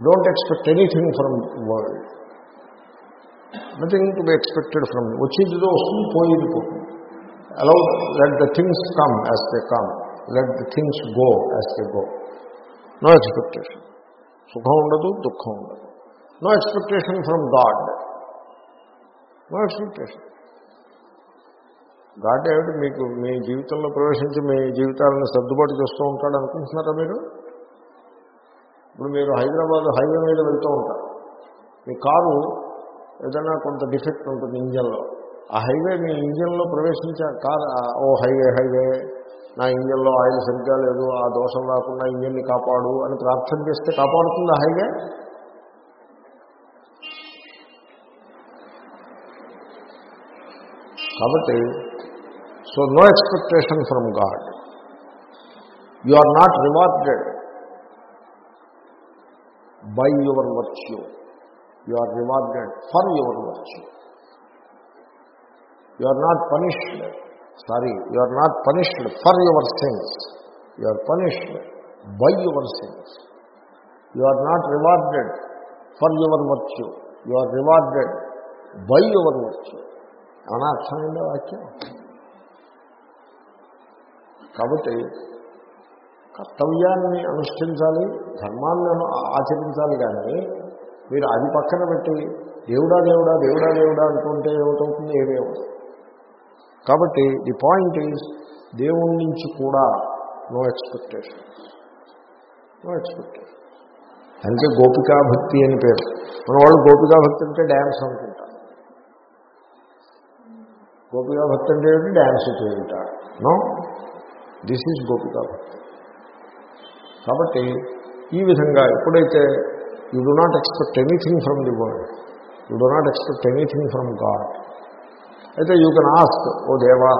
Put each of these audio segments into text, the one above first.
Don't expect anything from world nothing to be expected from వచ్చేదిదో వస్తుంది పోయేది పోతుంది allow let the things come as they come let the things go as they go no expectation సుఖం ఉండదు దుఃఖం ఉండదు no expectation from God no expectation God ఏమిటి మీకు మీ జీవితంలో ప్రవేశించి మీ జీవితాలను సర్దుబాటు చేస్తూ ఉంటాడు అనుకుంటున్నారా మీరు? ఇప్పుడు మీరు హైదరాబాద్ హైవే మీద వెళ్తూ ఉంటారు. మీ కారు ఏదైనా కొంత డిఫెక్ట్ ఉంటుంది ఇంజన్లో. ఆ హైవే మీ ఇంజన్లో ప్రవేశించే కారు ఓ హైవే హైవే నా ఇంజన్లో ఆయిల్ సరిగ్గా లేదు ఆ దోషం రాకుండా ఇంజన్ని కాపాడు అని ప్రార్థన చేస్తే కాపాడుతుంది హైవే? కాబట్టి so no expectation from God you are not rewarded by your virtue you are rewarded for your virtue you are not punished sorry you are not punished for your sins you are punished by your sins you are not rewarded for your virtue you are rewarded by your virtue ఏమైనా అర్థమైందా వాక్యం కాబట్టి కర్తవ్యాన్ని అనుష్ఠించాలి ధర్మాన్ని ఆచరించాలి కానీ మీరు అది పక్కన పెట్టి దేవుడా దేవుడా దేవుడా దేవుడా అనుకుంటే ఏమిటవుతుంది ఏమేమవుతుంది కాబట్టి ది పాయింట్ ఈజ్ దేవుడి నుంచి కూడా నో ఎక్స్పెక్టేషన్ నో ఎక్స్పెక్టేషన్ అందుకే గోపికా భక్తి అని పేరు. మన వాళ్ళు గోపికా భక్తి అంటే డ్యాన్స్ అనుకుంటారు. గోపికా భక్తి అంటే డ్యాన్స్ చేయుట. నో? దిస్ ఈజ్ గోపికా భక్తి. కాబట్టి ఈ విధంగా ఎప్పుడైతే you do not expect anything from the world you do not expect anything from God అయితే యూ కెన్ ఆస్క్ ఓ దేవా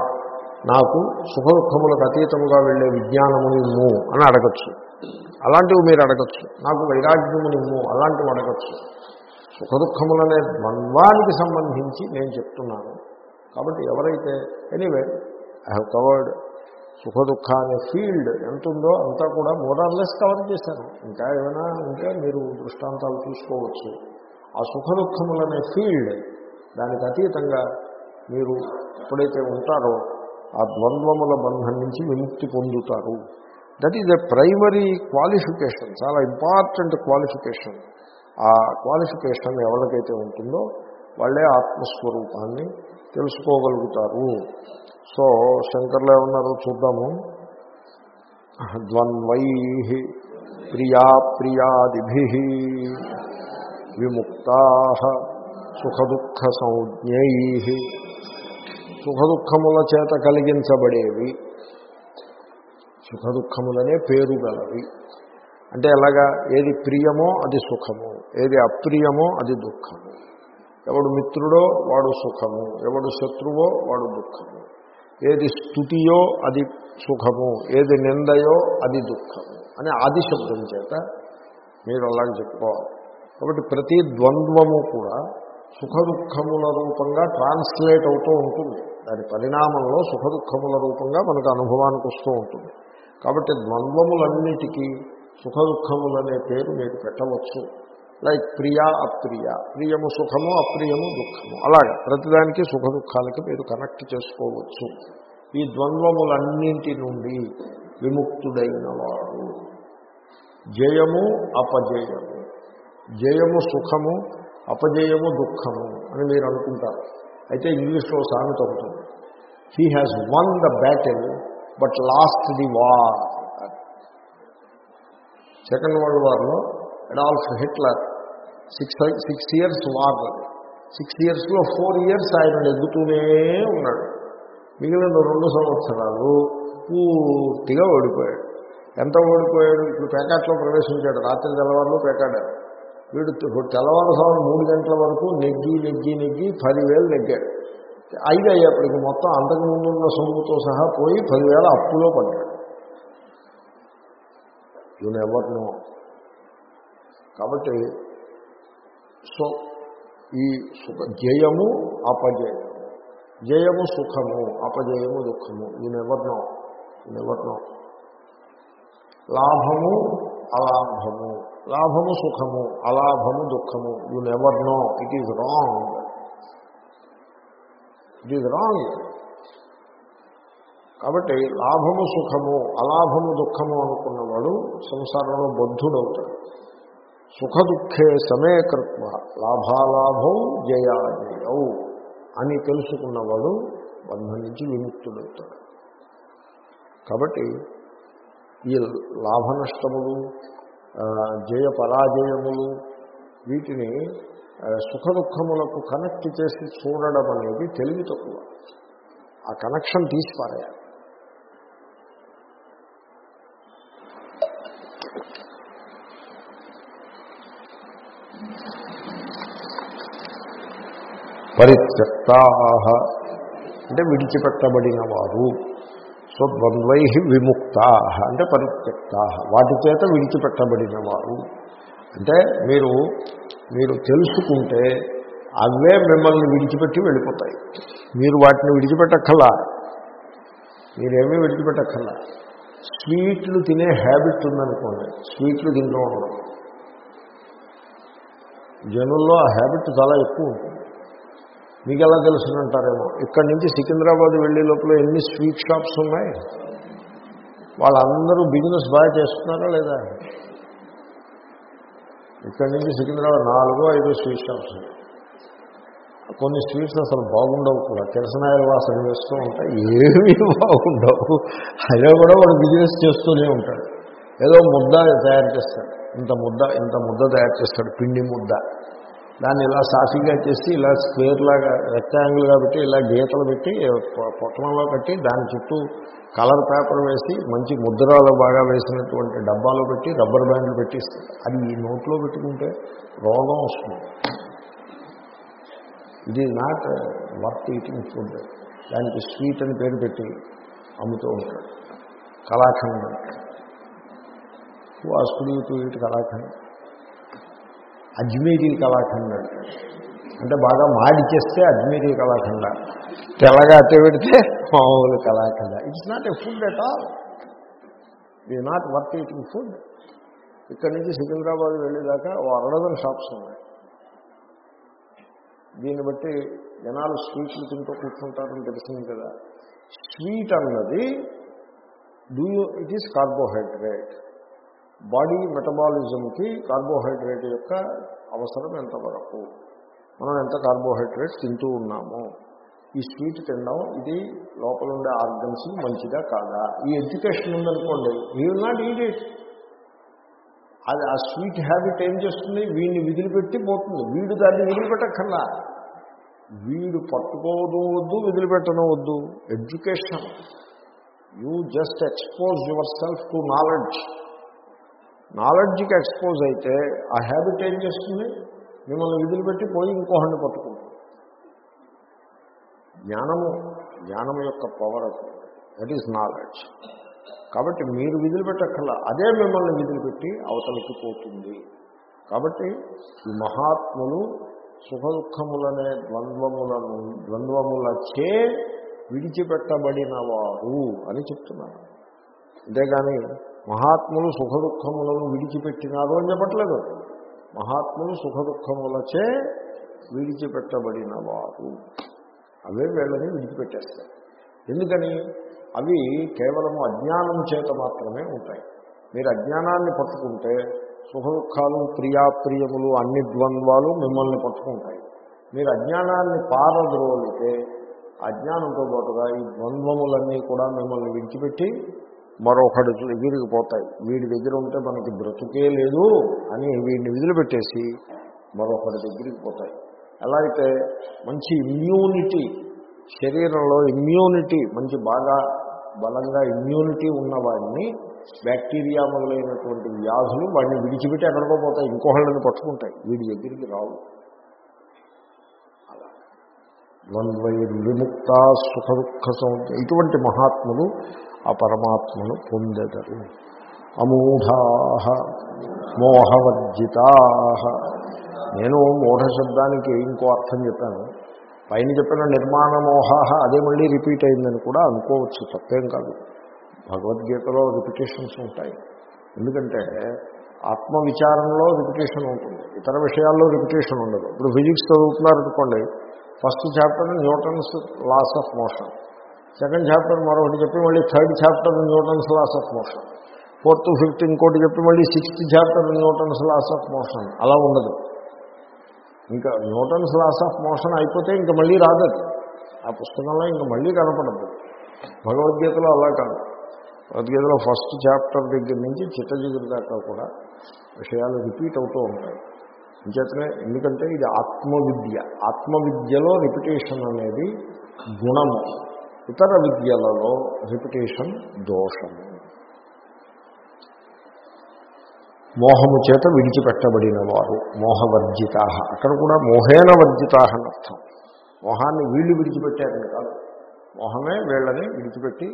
నాకు సుఖ దుఃఖములకు అతీతముగా వెళ్ళే విజ్ఞానము నిమ్ము అని అడగచ్చు. అలాంటివి మీరు అడగచ్చు. నాకు వైరాగ్యము నిమ్ము అలాంటివి అడగచ్చు. సుఖ దుఃఖములనే ద్వంద్వానికి సంబంధించి నేను చెప్తున్నాను. కాబట్టి ఎవరైతే ఎనీవే ఐ హ్యావ్ కవర్డ్ సుఖ దుఃఖ అనే ఫీల్డ్ ఎంత ఉందో అంతా కూడా మోడర్లెస్ కవర్ చేశారు. ఇంకా ఏమైనా ఉంటే మీరు దృష్టాంతాలు చూసుకోవచ్చు ఆ సుఖ దుఃఖములనే ఫీల్డ్ దానికి అతీతంగా మీరు ఎప్పుడైతే ఉంటారో ఆ ద్వంద్వముల బంధం నుంచి విముక్తి పొందుతారు. That is a primary qualification చాలా ఇంపార్టెంట్ క్వాలిఫికేషన్ ఆ క్వాలిఫికేషన్ ఎవరికైతే ఉంటుందో వాళ్ళే ఆత్మస్వరూపాన్ని తెలుసుకోగలుగుతారు. సో శంకర్లు ఏమన్నారో చూద్దాము. ద్వంద్వై ప్రియా ప్రియాదిభి విముక్తా సుఖదుఃఖ సంజ్ఞై సుఖదుఖముల చేత కలిగించబడేవి. సుఖదుఖములనే పేరు గలవి. అంటే ఎలాగా? ఏది ప్రియమో అది సుఖము. ఏది అప్రియమో అది దుఃఖము. ఎవడు మిత్రుడో వాడు సుఖము. ఎవడు శత్రువో వాడు దుఃఖము. ఏది స్థుతియో అది సుఖము ఏది నిందయో అది దుఃఖము అని ఆది శబ్దం చేత మీరు అలాగే చెప్పుకోవాలి. కాబట్టి ప్రతి ద్వంద్వము కూడా సుఖ దుఃఖముల రూపంగా ట్రాన్స్లేట్ అవుతూ ఉంటుంది. దాని పరిణామంలో సుఖ దుఃఖముల రూపంగా మనకు అనుభవానికి వస్తూ ఉంటుంది. కాబట్టి ద్వంద్వములన్నిటికీ సుఖ దుఃఖములనే పేరు మీరు పెట్టవచ్చు. లైక్ ప్రియా అప్రియ. ప్రియము సుఖము అప్రియము దుఃఖము. అలాగే ప్రతిదానికి సుఖ దుఃఖాలకి మీరు కనెక్ట్ చేసుకోవచ్చు. ఈ ద్వంద్వములన్నింటి నుండి విముక్తుడైన వాడు జయము అపజయము. జయము సుఖము అపజయము దుఃఖము అని మీరు అనుకుంటారు. అయితే ఇంగ్లీష్లో సామెత అవుతుంది he has won the battle but lost the war second world వార్లో Adolf Hitler six six years war six ఇయర్స్లో ఫోర్ ఇయర్స్ ఆయన నెగ్గుతూనే ఉన్నాడు. మిగిలిన రెండు సంవత్సరాలు పూర్తిగా ఓడిపోయాడు. ఎంత ఓడిపోయాడు? ఇప్పుడు పేకాట్లో ప్రవేశించాడు. రాత్రి తెల్లవారులు పేకాడారు వీడు తెల్లవారుసారి మూడు గంటల వరకు నెగ్గి నెగ్గి నెగ్గి పదివేలు నెగ్గాడు. ఐదు అయ్యేప్పటికి మొత్తం అంతకుముందు ముందున్న సొమ్ముతో సహా పోయి పదివేల అప్పులో పడ్డాడు. యూ నెవర్ నో కాబట్టి సో ఈ సుఖ జయము అపజయము జయము సుఖము అపజయము దుఃఖము. ఈ నెవర్ నో లాభము అలాభము. లాభము సుఖము అలాభము దుఃఖము. You never know it is wrong it is wrong కాబట్టి లాభము సుఖము అలాభము దుఃఖము అనుకున్నవాడు సంసారంలో బద్ధుడవుతాడు. సుఖదుఖే సమే కృత్వ లాభాలాభం జయాజయౌ అని తెలుసుకున్నవాడు బంధం నుంచి విముక్తుడవుతాడు. కాబట్టి ఈ లాభ నష్టములు జయ పరాజయములు వీటిని ఆ, సుఖ దుఃఖములకు కనెక్ట్ చేసి చూడడం అనేది తెలివి తక్కువ. ఆ కనెక్షన్ తీసిపారాయాలి. పరిత్యక్తాహ అంటే విడిచిపెట్టబడిన వారు సో ద్వంద్వై విముక్తా. అంటే పరిత్యక్తా. వాటి చేత విడిచిపెట్టబడిన వారు అంటే మీరు మీరు తెలుసుకుంటే అవే మిమ్మల్ని విడిచిపెట్టి వెళ్ళిపోతాయి. మీరు వాటిని విడిచిపెట్టక్కల్లా మీరేమీ విడిచిపెట్టక్కల్లా స్వీట్లు తినే హ్యాబిట్ ఉందనుకోండి. స్వీట్లు తింటూ ఉండడం. జనుల్లో ఆ హ్యాబిట్ చాలా ఎక్కువ ఉంటుంది. మీకు ఎలా తెలుసునంటారేమో? ఇక్కడి నుంచి సికింద్రాబాద్ వెళ్ళే లోపల ఎన్ని స్వీట్ షాప్స్ ఉన్నాయి? వాళ్ళందరూ బిజినెస్ బాగా చేస్తున్నారా లేదా? ఇక్కడి నుంచి సికింద్రాబాద్ నాలుగో ఐదో స్వీట్ షాప్స్ ఉన్నాయి. కొన్ని స్వీట్స్ అసలు బాగుండవు కూడా. కిరసనాయల వాసన వేస్తూ ఉంటాయి. ఏమీ బాగుండవు. అయినా కూడా వాడు బిజినెస్ చేస్తూనే ఉంటాడు. ఏదో ముద్ద తయారు చేస్తాడు. ఇంత ముద్ద ఇంత ముద్ద తయారు చేస్తాడు. పిండి ముద్ద. దాన్ని ఇలా సాఫీగా చేసి ఇలా స్క్వేర్ లాగా రెక్టాంగిల్గా పెట్టి ఇలా గీతలు పెట్టి పొట్టణంలో కట్టి దాని చుట్టూ కలర్ పేపర్ వేసి మంచి ముద్రాలు బాగా వేసినటువంటి డబ్బాలో పెట్టి రబ్బర్ బ్యాండ్లు పెట్టిస్తారు అది ఈ నోట్లో పెట్టుకుంటే రోగం వస్తుంది. ఇది నాట్ వర్త్ ఈటింగ్ ఫుడ్ దానికి స్వీట్ అని పేరు పెట్టి అమ్ముతూ ఉంటాడు కళాఖండ్. అంటాడు వాసుడు టు ఇటు కళాఖండ్? అజ్మీరీ కళాఖండ. అంటే బాగా మాడి చేస్తే అజ్మీరీ కళాఖండ. తెల్లగా అట్టే పెడితే మామూలు కళాఖండ. It's not a food at all ఇది నాట్ వర్త్ ఈటింగ్ ఫుడ్ ఇక్కడి నుంచి సికింద్రాబాద్ వెళ్ళేదాకా ఓ అరడదన షాప్స్ ఉన్నాయి. దీన్ని బట్టి జనాలు స్వీట్లు తింటూ కూర్చుంటారని తెలిసింది కదా. స్వీట్ అన్నది do you it is carbohydrate body మెటబాలిజంకి carbohydrate యొక్క అవసరం ఎంతవరకు మనం ఎంత కార్బోహైడ్రేట్ తింటూ ఉన్నాము? ఈ స్వీట్ తినడం ఇది లోపల ఉండే ఆర్గన్స్ మంచిదా కాదా? ఈ ఎడ్యుకేషన్ ఉందనుకోండి we will not eat it. అది ఆ స్వీట్ హ్యాబిట్ ఏం చేస్తుంది? వీడిని విదిలిపెట్టి పోతుంది. వీడు దాన్ని విదిలిపెట్టక్కర్లా. వీడు పట్టుకోవడం వద్దు విదిలిపెట్టడం వద్దు education. You just expose yourself to knowledge. నాలెడ్జ్కి expose అయితే ఆ హ్యాబిట్ ఏం చేస్తుంది? మిమ్మల్ని విదిలిపెట్టి పోయి ఇంకోహండి పట్టుకుంటుంది. జ్ఞానము జ్ఞానం యొక్క పవర్ దట్ ఈజ్ నాలెడ్జ్ కాబట్టి మీరు విధులు పెట్టక్కల అదే మిమ్మల్ని విధులు పెట్టి అవతలికి పోతుంది. కాబట్టి ఈ మహాత్ములు సుఖ దుఃఖములనే ద్వంద్వములను ద్వంద్వములచే విడిచిపెట్టబడిన వారు అని చెప్తున్నారు. అంతేగాని మహాత్ములు సుఖ దుఃఖములను విడిచిపెట్టినారు అని చెప్పట్లేదు. మహాత్ములు సుఖ దుఃఖములచే విడిచిపెట్టబడిన వారు అవే వీళ్ళని విడిచిపెట్టేస్తారు. ఎందుకని? అవి కేవలము అజ్ఞానం చేత మాత్రమే ఉంటాయి. మీరు అజ్ఞానాన్ని పట్టుకుంటే సుఖ దుఃఖాలు ప్రియాప్రియములు అన్ని ద్వంద్వాలు మిమ్మల్ని పట్టుకుంటాయి. మీరు అజ్ఞానాన్ని పారద్రోలితే అజ్ఞానంతో పాటుగా ఈ ద్వంద్వములన్నీ కూడా మిమ్మల్ని విడిచిపెట్టి మరొకటి దగ్గరికి పోతాయి. వీడి దగ్గర ఉంటే మనకి బ్రతుకే లేదు అని వీడిని విదిలిపెట్టేసి మరొకటి దగ్గరికి పోతాయి. ఎలా అయితే మంచి ఇమ్యూనిటీ శరీరంలో ఇమ్యూనిటీ మంచి బాగా బలంగా ఇమ్యూనిటీ ఉన్నవాడిని బ్యాక్టీరియా మొదలైనటువంటి వ్యాధులు వాడిని విడిచిపెట్టి ఎక్కడికో పోతాయి. ఇంకోహళ్ళని పట్టుకుంటాయి. వీడి దగ్గరికి రావు. అలా. ద్వంద్వై విముక్త సుఖ దుఃఖ ఇటువంటి మహాత్ములు ఆ పరమాత్మను పొందెదరు అమూఢా మోహవర్జితా. నేను మూఢ శబ్దానికి ఇంకో అర్థం చెప్పాను. పైన చెప్పిన నిర్మాణ మోహ అదే మళ్ళీ రిపీట్ అయిందని కూడా అనుకోవచ్చు తప్పేం కాదు. భగవద్గీతలో రిపిటేషన్స్ ఉంటాయి. ఎందుకంటే ఆత్మ విచారంలో రిపిటేషన్ ఉంటుంది. ఇతర విషయాల్లో రిపిటేషన్ ఉండదు. ఇప్పుడు physics చదువుతున్నారనుకోండి first chapter Newton's laws of motion. Second chapter మరొకటి చెప్పి మళ్ళీ third chapter Newton's laws of motion. Fourth fifth ఇంకోటి చెప్పి మళ్ళీ sixth chapter Newton's laws of motion. అలా ఉండదు. ఇంకా న్యూటన్స్ లాస్ ఆఫ్ మోషన్ అయిపోతే ఇంకా మళ్ళీ రాదు ఆ పుస్తకంలో ఇంకా మళ్ళీ కనపడదు. భగవద్గీతలో అలా కాదు. భగవద్గీతలో ఫస్ట్ చాప్టర్ దగ్గర నుంచి చిట్టజిగురు దాకా కూడా విషయాలు రిపీట్ అవుతూ ఉంటాయి. అంచేతనే ఎందుకంటే ఇది ఆత్మవిద్య. ఆత్మవిద్యలో రిపిటేషన్ అనేది గుణము. ఇతర విద్యలలో రిపిటేషన్ దోషము మోహము చేత విడిచిపెట్టబడిన వారు మోహవర్జిత. అక్కడ కూడా మోహేన వర్జిత అని అర్థం. మోహాన్ని వీళ్ళు విడిచిపెట్టారని కాదు. మోహమే వీళ్ళని విడిచిపెట్టి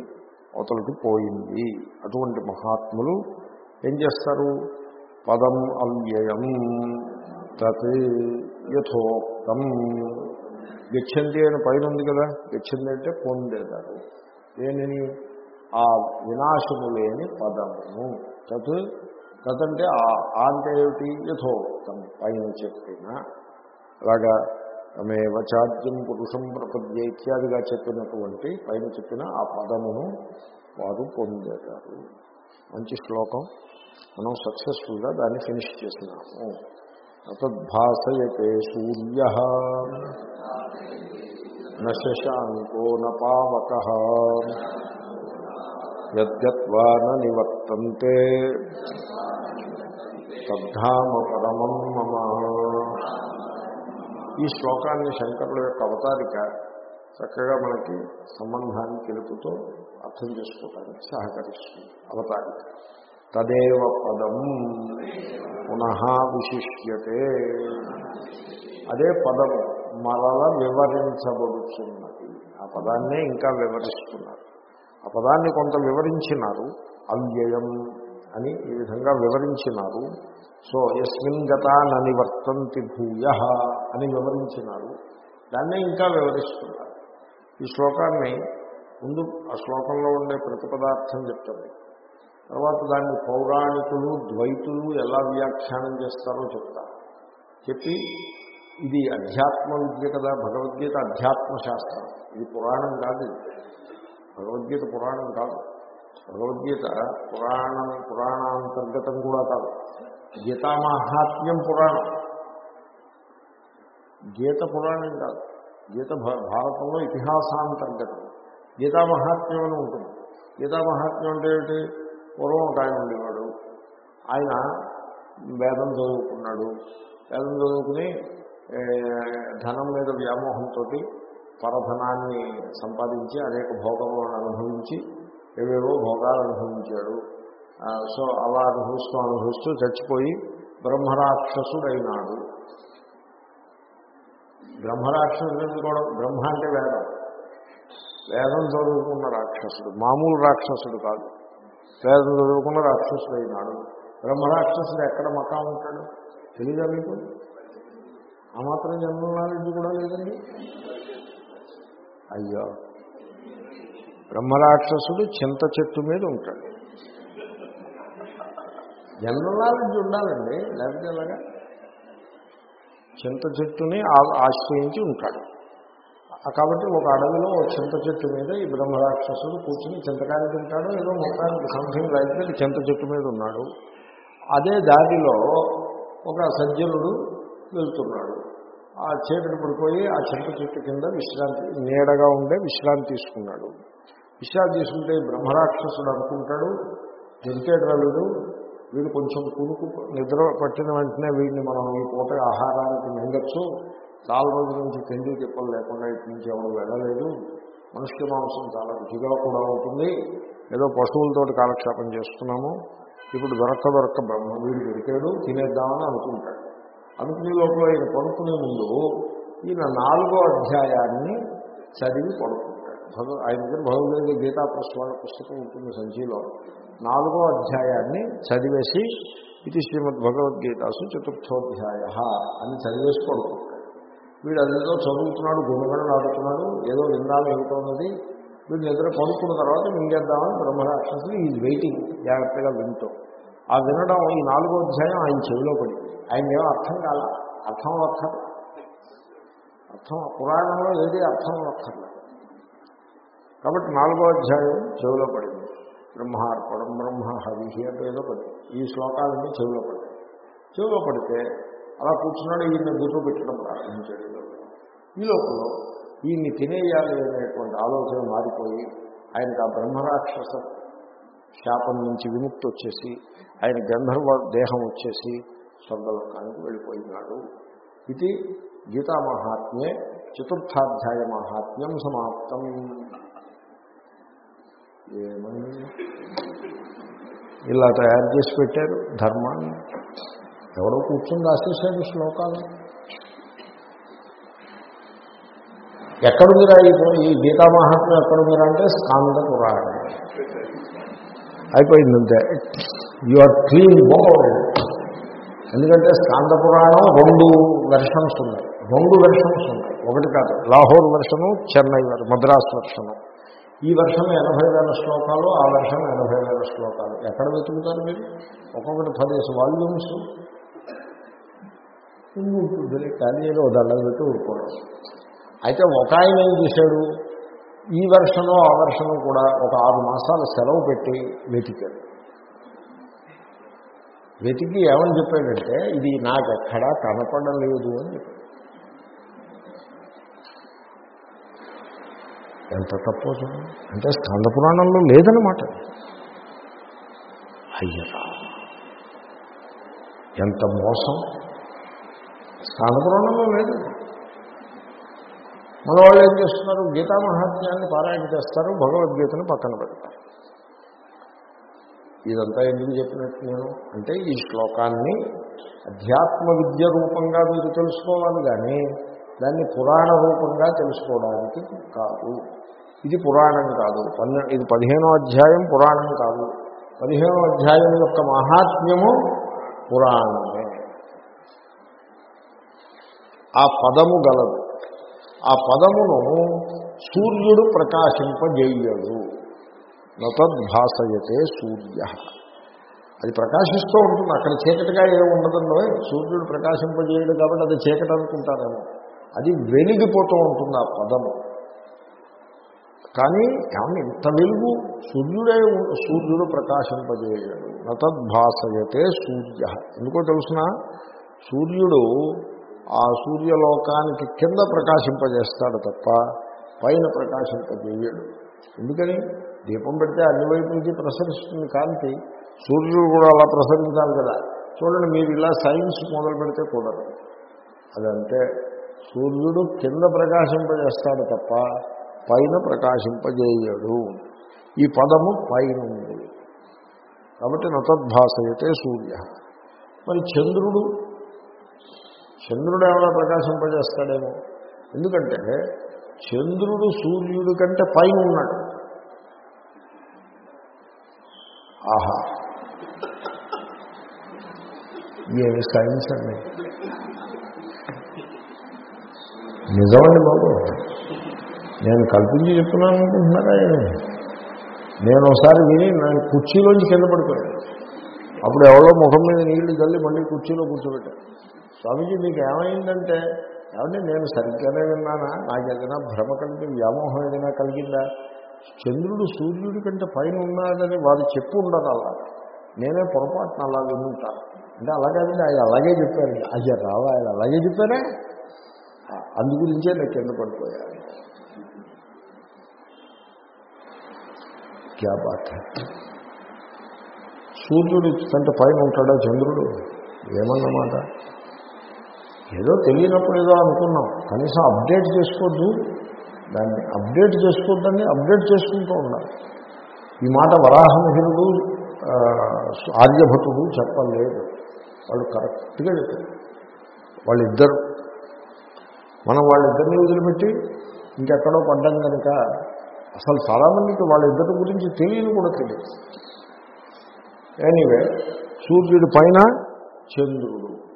అవతలకి పోయింది. అటువంటి మహాత్ములు ఏం చేస్తారు? పదం అవ్యయం తత్ యథోక్తం. గచ్చంది అని పైన ఉంది కదా గచ్చంది అంటే పొందేదారు. దేనిని? ఆ వినాశము లేని పదమును. తత్ తదంటే ఆ అంటే ఏమిటి? యథోక్తం పైన చెప్పిన. అలాగా తమేవ చాద్యం పురుషం ప్రపద్య ఇత్యాదిగా చెప్పినటువంటి పైన చెప్పిన ఆ పదమును వారు పొందేదారు. మంచి శ్లోకం. మనం సక్సెస్ఫుల్గా దాన్ని ఫినిష్ చేసినాము. తద్భాసయతే సూర్య నశాంకో నపావక యద్గత్వా న నివర్తంతే తద్ధామ పరమం మమ ఈ శ్లోకాన్ని శంకరుల యొక్క అవతారిక చక్కగా మనకి సంబంధాన్ని తెలుపుతూ అర్థం చేసుకోవడానికి సహకరిస్తుంది అవతారిక. తదేవ పదం పునః విశిష్యతే. అదే పదము మరల వివరించబడుతున్నది. ఆ పదాన్నే ఇంకా వివరిస్తున్నారు. ఆ పదాన్ని కొంత వివరించినారు అవ్యయం అని ఈ విధంగా వివరించినారు. సో ఎస్మిన్ గత ననివర్తంతి భూయ అని వివరించినారు. దాన్నే ఇంకా వివరిస్తున్నారు. ఈ శ్లోకాన్ని ముందు ఆ శ్లోకంలో ఉండే ప్రతిపదార్థం చెప్తాను. తర్వాత దాన్ని పౌరాణికులు ద్వైతులు ఎలా వ్యాఖ్యానం చేస్తారో చెప్తా. చెప్పి ఇది అధ్యాత్మ విద్య కదా భగవద్గీత అధ్యాత్మ శాస్త్రం ఇది పురాణం కాదు భగవద్గీత పురాణం కాదు. భగవద్గీత పురాణం పురాణాంతర్గతం కూడా కాదు. గీతామాహాత్మ్యం పురాణం. గీత పురాణం కాదు. గీత భారతంలో ఇతిహాసాంతర్గతం. గీతామహాత్మ్యం అని ఉంటుంది. గీతామహాత్మ్యం అంటే ఏమిటి? పూర్వం ఒక ఆయన ఉండేవాడు. ఆయన వేదం చదువుకున్నాడు. వేదం చదువుకుని ధనం మీద వ్యామోహంతో పరధనాన్ని సంపాదించి అనేక భోగములను అనుభవించి ఏవేవో భోగాలు అనుభవించాడు. సో అలా అనుభవిస్తూ అనుభవిస్తూ చచ్చిపోయి బ్రహ్మరాక్షసుడైనాడు. బ్రహ్మరాక్షసుడు కూడా బ్రహ్మ అంటే వేదం. వేదం చదువుకున్న రాక్షసుడు మామూలు రాక్షసుడు కాదు. వేదం చదువుకున్న రాక్షసుడు అయినాడు. బ్రహ్మరాక్షసుడు ఎక్కడ మకా ఉంటాడు? తెలియదా మీకు? ఆ మాత్రం జనరల్ నాలెడ్జ్ కూడా లేదండి. అయ్యో. బ్రహ్మరాక్షసుడు చింత చెట్టు మీద ఉంటాడు. జనరల్ నాలెడ్జ్ ఉండాలండి లేకపోతే ఎలాగా? చింత చెట్టుని ఆ- ఆశ్రయించి ఉంటాడు. కాబట్టి ఒక అడవిలో ఒక చింత చెట్టు మీద ఈ బ్రహ్మరాక్షసుడు కూర్చుని చింతకాయలు తింటాడు ఏదో మొత్తానికి సంథింగ్ లైక్ దట్ చింత చెట్టు మీద ఉన్నాడు. అదే దారిలో ఒక సజ్జనుడు వెళ్తున్నాడు. ఆ చీకటి పడిపోయి ఆ చింత చెట్టు కింద విశ్రాంతి నీడగా ఉండే విశ్రాంతి తీసుకున్నాడు. విశ్రాంతి తీసుకుంటే బ్రహ్మరాక్షసుడు అనుకుంటాడు దొరికేట్రా వీడు కొంచెం కునుకు నిద్ర పట్టిన వెంటనే వీడిని మనం ఈ పూట ఆహారానికి మింగచ్చు చాలా రోజుల నుంచి తిండి తిప్పలు లేకుండా ఇటు నుంచి ఎవరు వెళ్ళలేదు. మనుష్య మాంసం చాలా రుచిగా కూడా ఉంటుంది. ఏదో పశువులతోటి కాలక్షేపం చేస్తున్నాము. ఇప్పుడు దొరక్క దొరక్క బ్రహ్మ వీడు దొరికాడు తినేద్దామని అనుకుంటాడు. అనుకునే లోపల ఈయన పడుకునే ముందు ఈయన నాలుగో అధ్యాయాన్ని చదివి పడుకుంటాడు. భగవ ఆయన దగ్గర భగవద్గీత గీతా ప్రశ్వాల పుస్తకం ఉంటుంది సంచిలో. నాలుగో అధ్యాయాన్ని చదివేసి ఇది శ్రీమద్ భగవద్గీతాసు చతుర్థోధ్యాయ అని చదివేసి పడుకుంటాడు. వీడు అదేదో చదువుతున్నాడు గుణగణలు ఆడుతున్నాడు ఏదో విందాలు ఏమిటోన్నది వీడు నిద్ర పడుకున్న తర్వాత మింగేద్దామని బ్రహ్మరాక్షసులు ఈజ్ వెయిటింగ్ జాగ్రత్తగా వింటూ. ఆ వినడం ఈ నాలుగో అధ్యాయం ఆయన చెవిలో పడింది. ఆయన ఏమో అర్థం కాల? అర్థం అర్థం అర్థం పురాణంలో ఏది అర్థం అర్థం కాబట్టి నాలుగో అధ్యాయం చెవిలో పడింది. బ్రహ్మార్పణం బ్రహ్మ హవిహి అంటే ఏదో పడింది. ఈ శ్లోకాలన్నీ చెవిలో పడ్డాయి. చెవిలో పడితే అలా కూర్చున్నాడు ఈయన్ని గుర్తు పెట్టడం ప్రారంభించాడు. ఈ లోపల. ఈ లోపల ఈయన్ని తినేయాలి అనేటువంటి ఆలోచన మారిపోయి ఆయనకు ఆ బ్రహ్మరాక్షస శాపం నుంచి విముక్తి వచ్చేసి ఆయన గంధర్వ దేహం వచ్చేసి స్వర్గలోకానికి వెళ్ళిపోయినాడు. ఇది గీతా మహాత్మ్యే చతుర్థాధ్యాయ మహాత్మ్యం సమాప్తం. ఏమని? ఇలా తయారు చేసి పెట్టారు ధర్మాన్ని. ఎవడో కూర్చొని రాసేసాడు శ్లోకాలు. ఎక్కడుందిరా ఈ ఈ గీతా మహాత్మ్యం ఎక్కడుందిరా అంటే స్కాంద పురాణం. అయిపోయిందంటే యు ఆర్ క్లీన్ బోర్డ్ ఎందుకంటే స్కాంద పురాణం రెండు వెర్షన్స్ ఉన్నాయి. రెండు వెర్షన్స్ ఉన్నాయి. ఒకటి కాదు లాహోర్ వెర్షను చెన్నై మద్రాస్ వెర్షను ఈ వర్షం ఎనభై వేల శ్లోకాలు ఆ వర్షం ఎనభై వేల శ్లోకాలు. ఎక్కడ వెతుకుతారు మీరు? ఒక్కొక్కటి పదేసి వాల్యూమ్స్ ఉంటుంది కానీ ఏదో దండం పెట్టి ఊరుకోవడం అయితే ఒక ఆయన ఏం చేశాడు? ఈ వర్షను ఆ వర్షను కూడా ఒక ఆరు మాసాలు సెలవు పెట్టి వెతికాడు. వెతికి ఏమని చెప్పాడంటే ఇది నాకు ఎక్కడా కనపడలేదు అని చెప్పాడు. ఎంత తప్పు అంటే స్కంద పురాణంలో లేదనమాట అయ్యరా ఎంత మోసం. స్కంద లేదు. మన వాళ్ళు ఏం చేస్తున్నారు? గీతా మహాత్మ్యాన్ని పారాయణ చేస్తారు భగవద్గీతను పక్కన పెడతారు. ఇదంతా ఎందుకు చెప్పినట్టు నేను? అంటే ఈ శ్లోకాన్ని అధ్యాత్మ విద్య రూపంగా మీరు తెలుసుకోవాలి కానీ దాన్ని పురాణ రూపంగా తెలుసుకోవడానికి కాదు. ఇది పురాణం కాదు. పన్నె ఇది పదిహేనో అధ్యాయం పురాణం కాదు. పదిహేనో అధ్యాయం యొక్క మహాత్మ్యము పురాణమే. ఆ పదము గలదు. ఆ పదమును సూర్యుడు ప్రకాశింపజేయడు. నతద్భాసయతే సూర్య. అది ప్రకాశిస్తూ ఉంటుంది. అక్కడ చీకటిగా ఏమి ఉండదండో సూర్యుడు ప్రకాశింపజేయడు కాబట్టి అది చీకటి అనుకుంటారేమో. అది వెలిగిపోతూ ఉంటుంది ఆ పదము. కానీ కానీ ఇంత వెలుగు సూర్యుడే సూర్యుడు ప్రకాశింపజేయడు. నతద్భాసయతే సూర్య. ఎందుకో తెలుసిన? సూర్యుడు ఆ సూర్యలోకానికి కింద ప్రకాశింపజేస్తాడు తప్ప పైన ప్రకాశింపజేయడు. ఎందుకని? దీపం పెడితే అన్ని వైపు నుంచి ప్రసరిస్తుంది కాంతి. సూర్యుడు కూడా అలా ప్రసరించాలి కదా. చూడండి మీరు ఇలా సైన్స్ మొదలు పెడితే కూడదు అదంటే సూర్యుడు కింద ప్రకాశింపజేస్తాడు తప్ప పైన ప్రకాశింపజేయడు. ఈ పదము పైన ఉంది. కాబట్టి నతద్భాసయతే సూర్య. మరి చంద్రుడు చంద్రుడు ఏమైనా ప్రకాశింపజేస్తాడేమో. ఎందుకంటే చంద్రుడు సూర్యుడి కంటే పైన ఉన్నాడు. ఆహా. ఏమి సైన్స్ అండి? నిజమండి బాబు. నేను కల్పించి చెప్తున్నాను అనుకుంటున్నారా నేను ఒకసారి విని నేను కుర్చీలోంచి కింద పడిపోయాను. అప్పుడు ఎవరో ముఖం మీద నీళ్ళు చల్లి మళ్ళీ కుర్చీలో కూర్చోబెట్టాను స్వామీజీ మీకు ఏమైందంటే ఏమంటే నేను సరిగ్గానే విన్నానా? నాకు ఏదైనా భ్రమ కలిగి వ్యామోహం ఏదైనా కలిగిందా? చంద్రుడు సూర్యుడి కంటే పైన ఉన్నాడని వారు చెప్పు ఉండదు అలా. నేనే పొరపాటున అలా వినుంటాను. అంటే అలాగేదండి ఆయన అలాగే చెప్పారు. అయ్యా రావా ఆయన అలాగే చెప్పారే? అందు గురించే నేను కింద పడిపోయాను. క్యా బాత్ సూర్యుడు కంటే పైన ఉంటాడా చంద్రుడు? ఏమన్నమాట? ఏదో తెలియనప్పుడు ఏదో అనుకున్నాం. కనీసం అప్డేట్ చేసుకోవద్దు. దాన్ని అప్డేట్ చేసుకోవద్దని అప్డేట్ చేసుకుంటూ ఉండాలి. ఈ మాట వరాహమహిరుడు ఆర్యభటుడు చెప్పలేదు. వాళ్ళు కరెక్ట్గా చెప్పారు. వాళ్ళిద్దరు. మనం వాళ్ళిద్దరిని వదిలిపెట్టి ఇంకెక్కడో పడ్డం కనుక అసలు చాలామందికి వాళ్ళిద్దరి గురించి తెలియని కూడా తెలియదు. ఎనీవే సూర్యుడి పైన చంద్రుడు.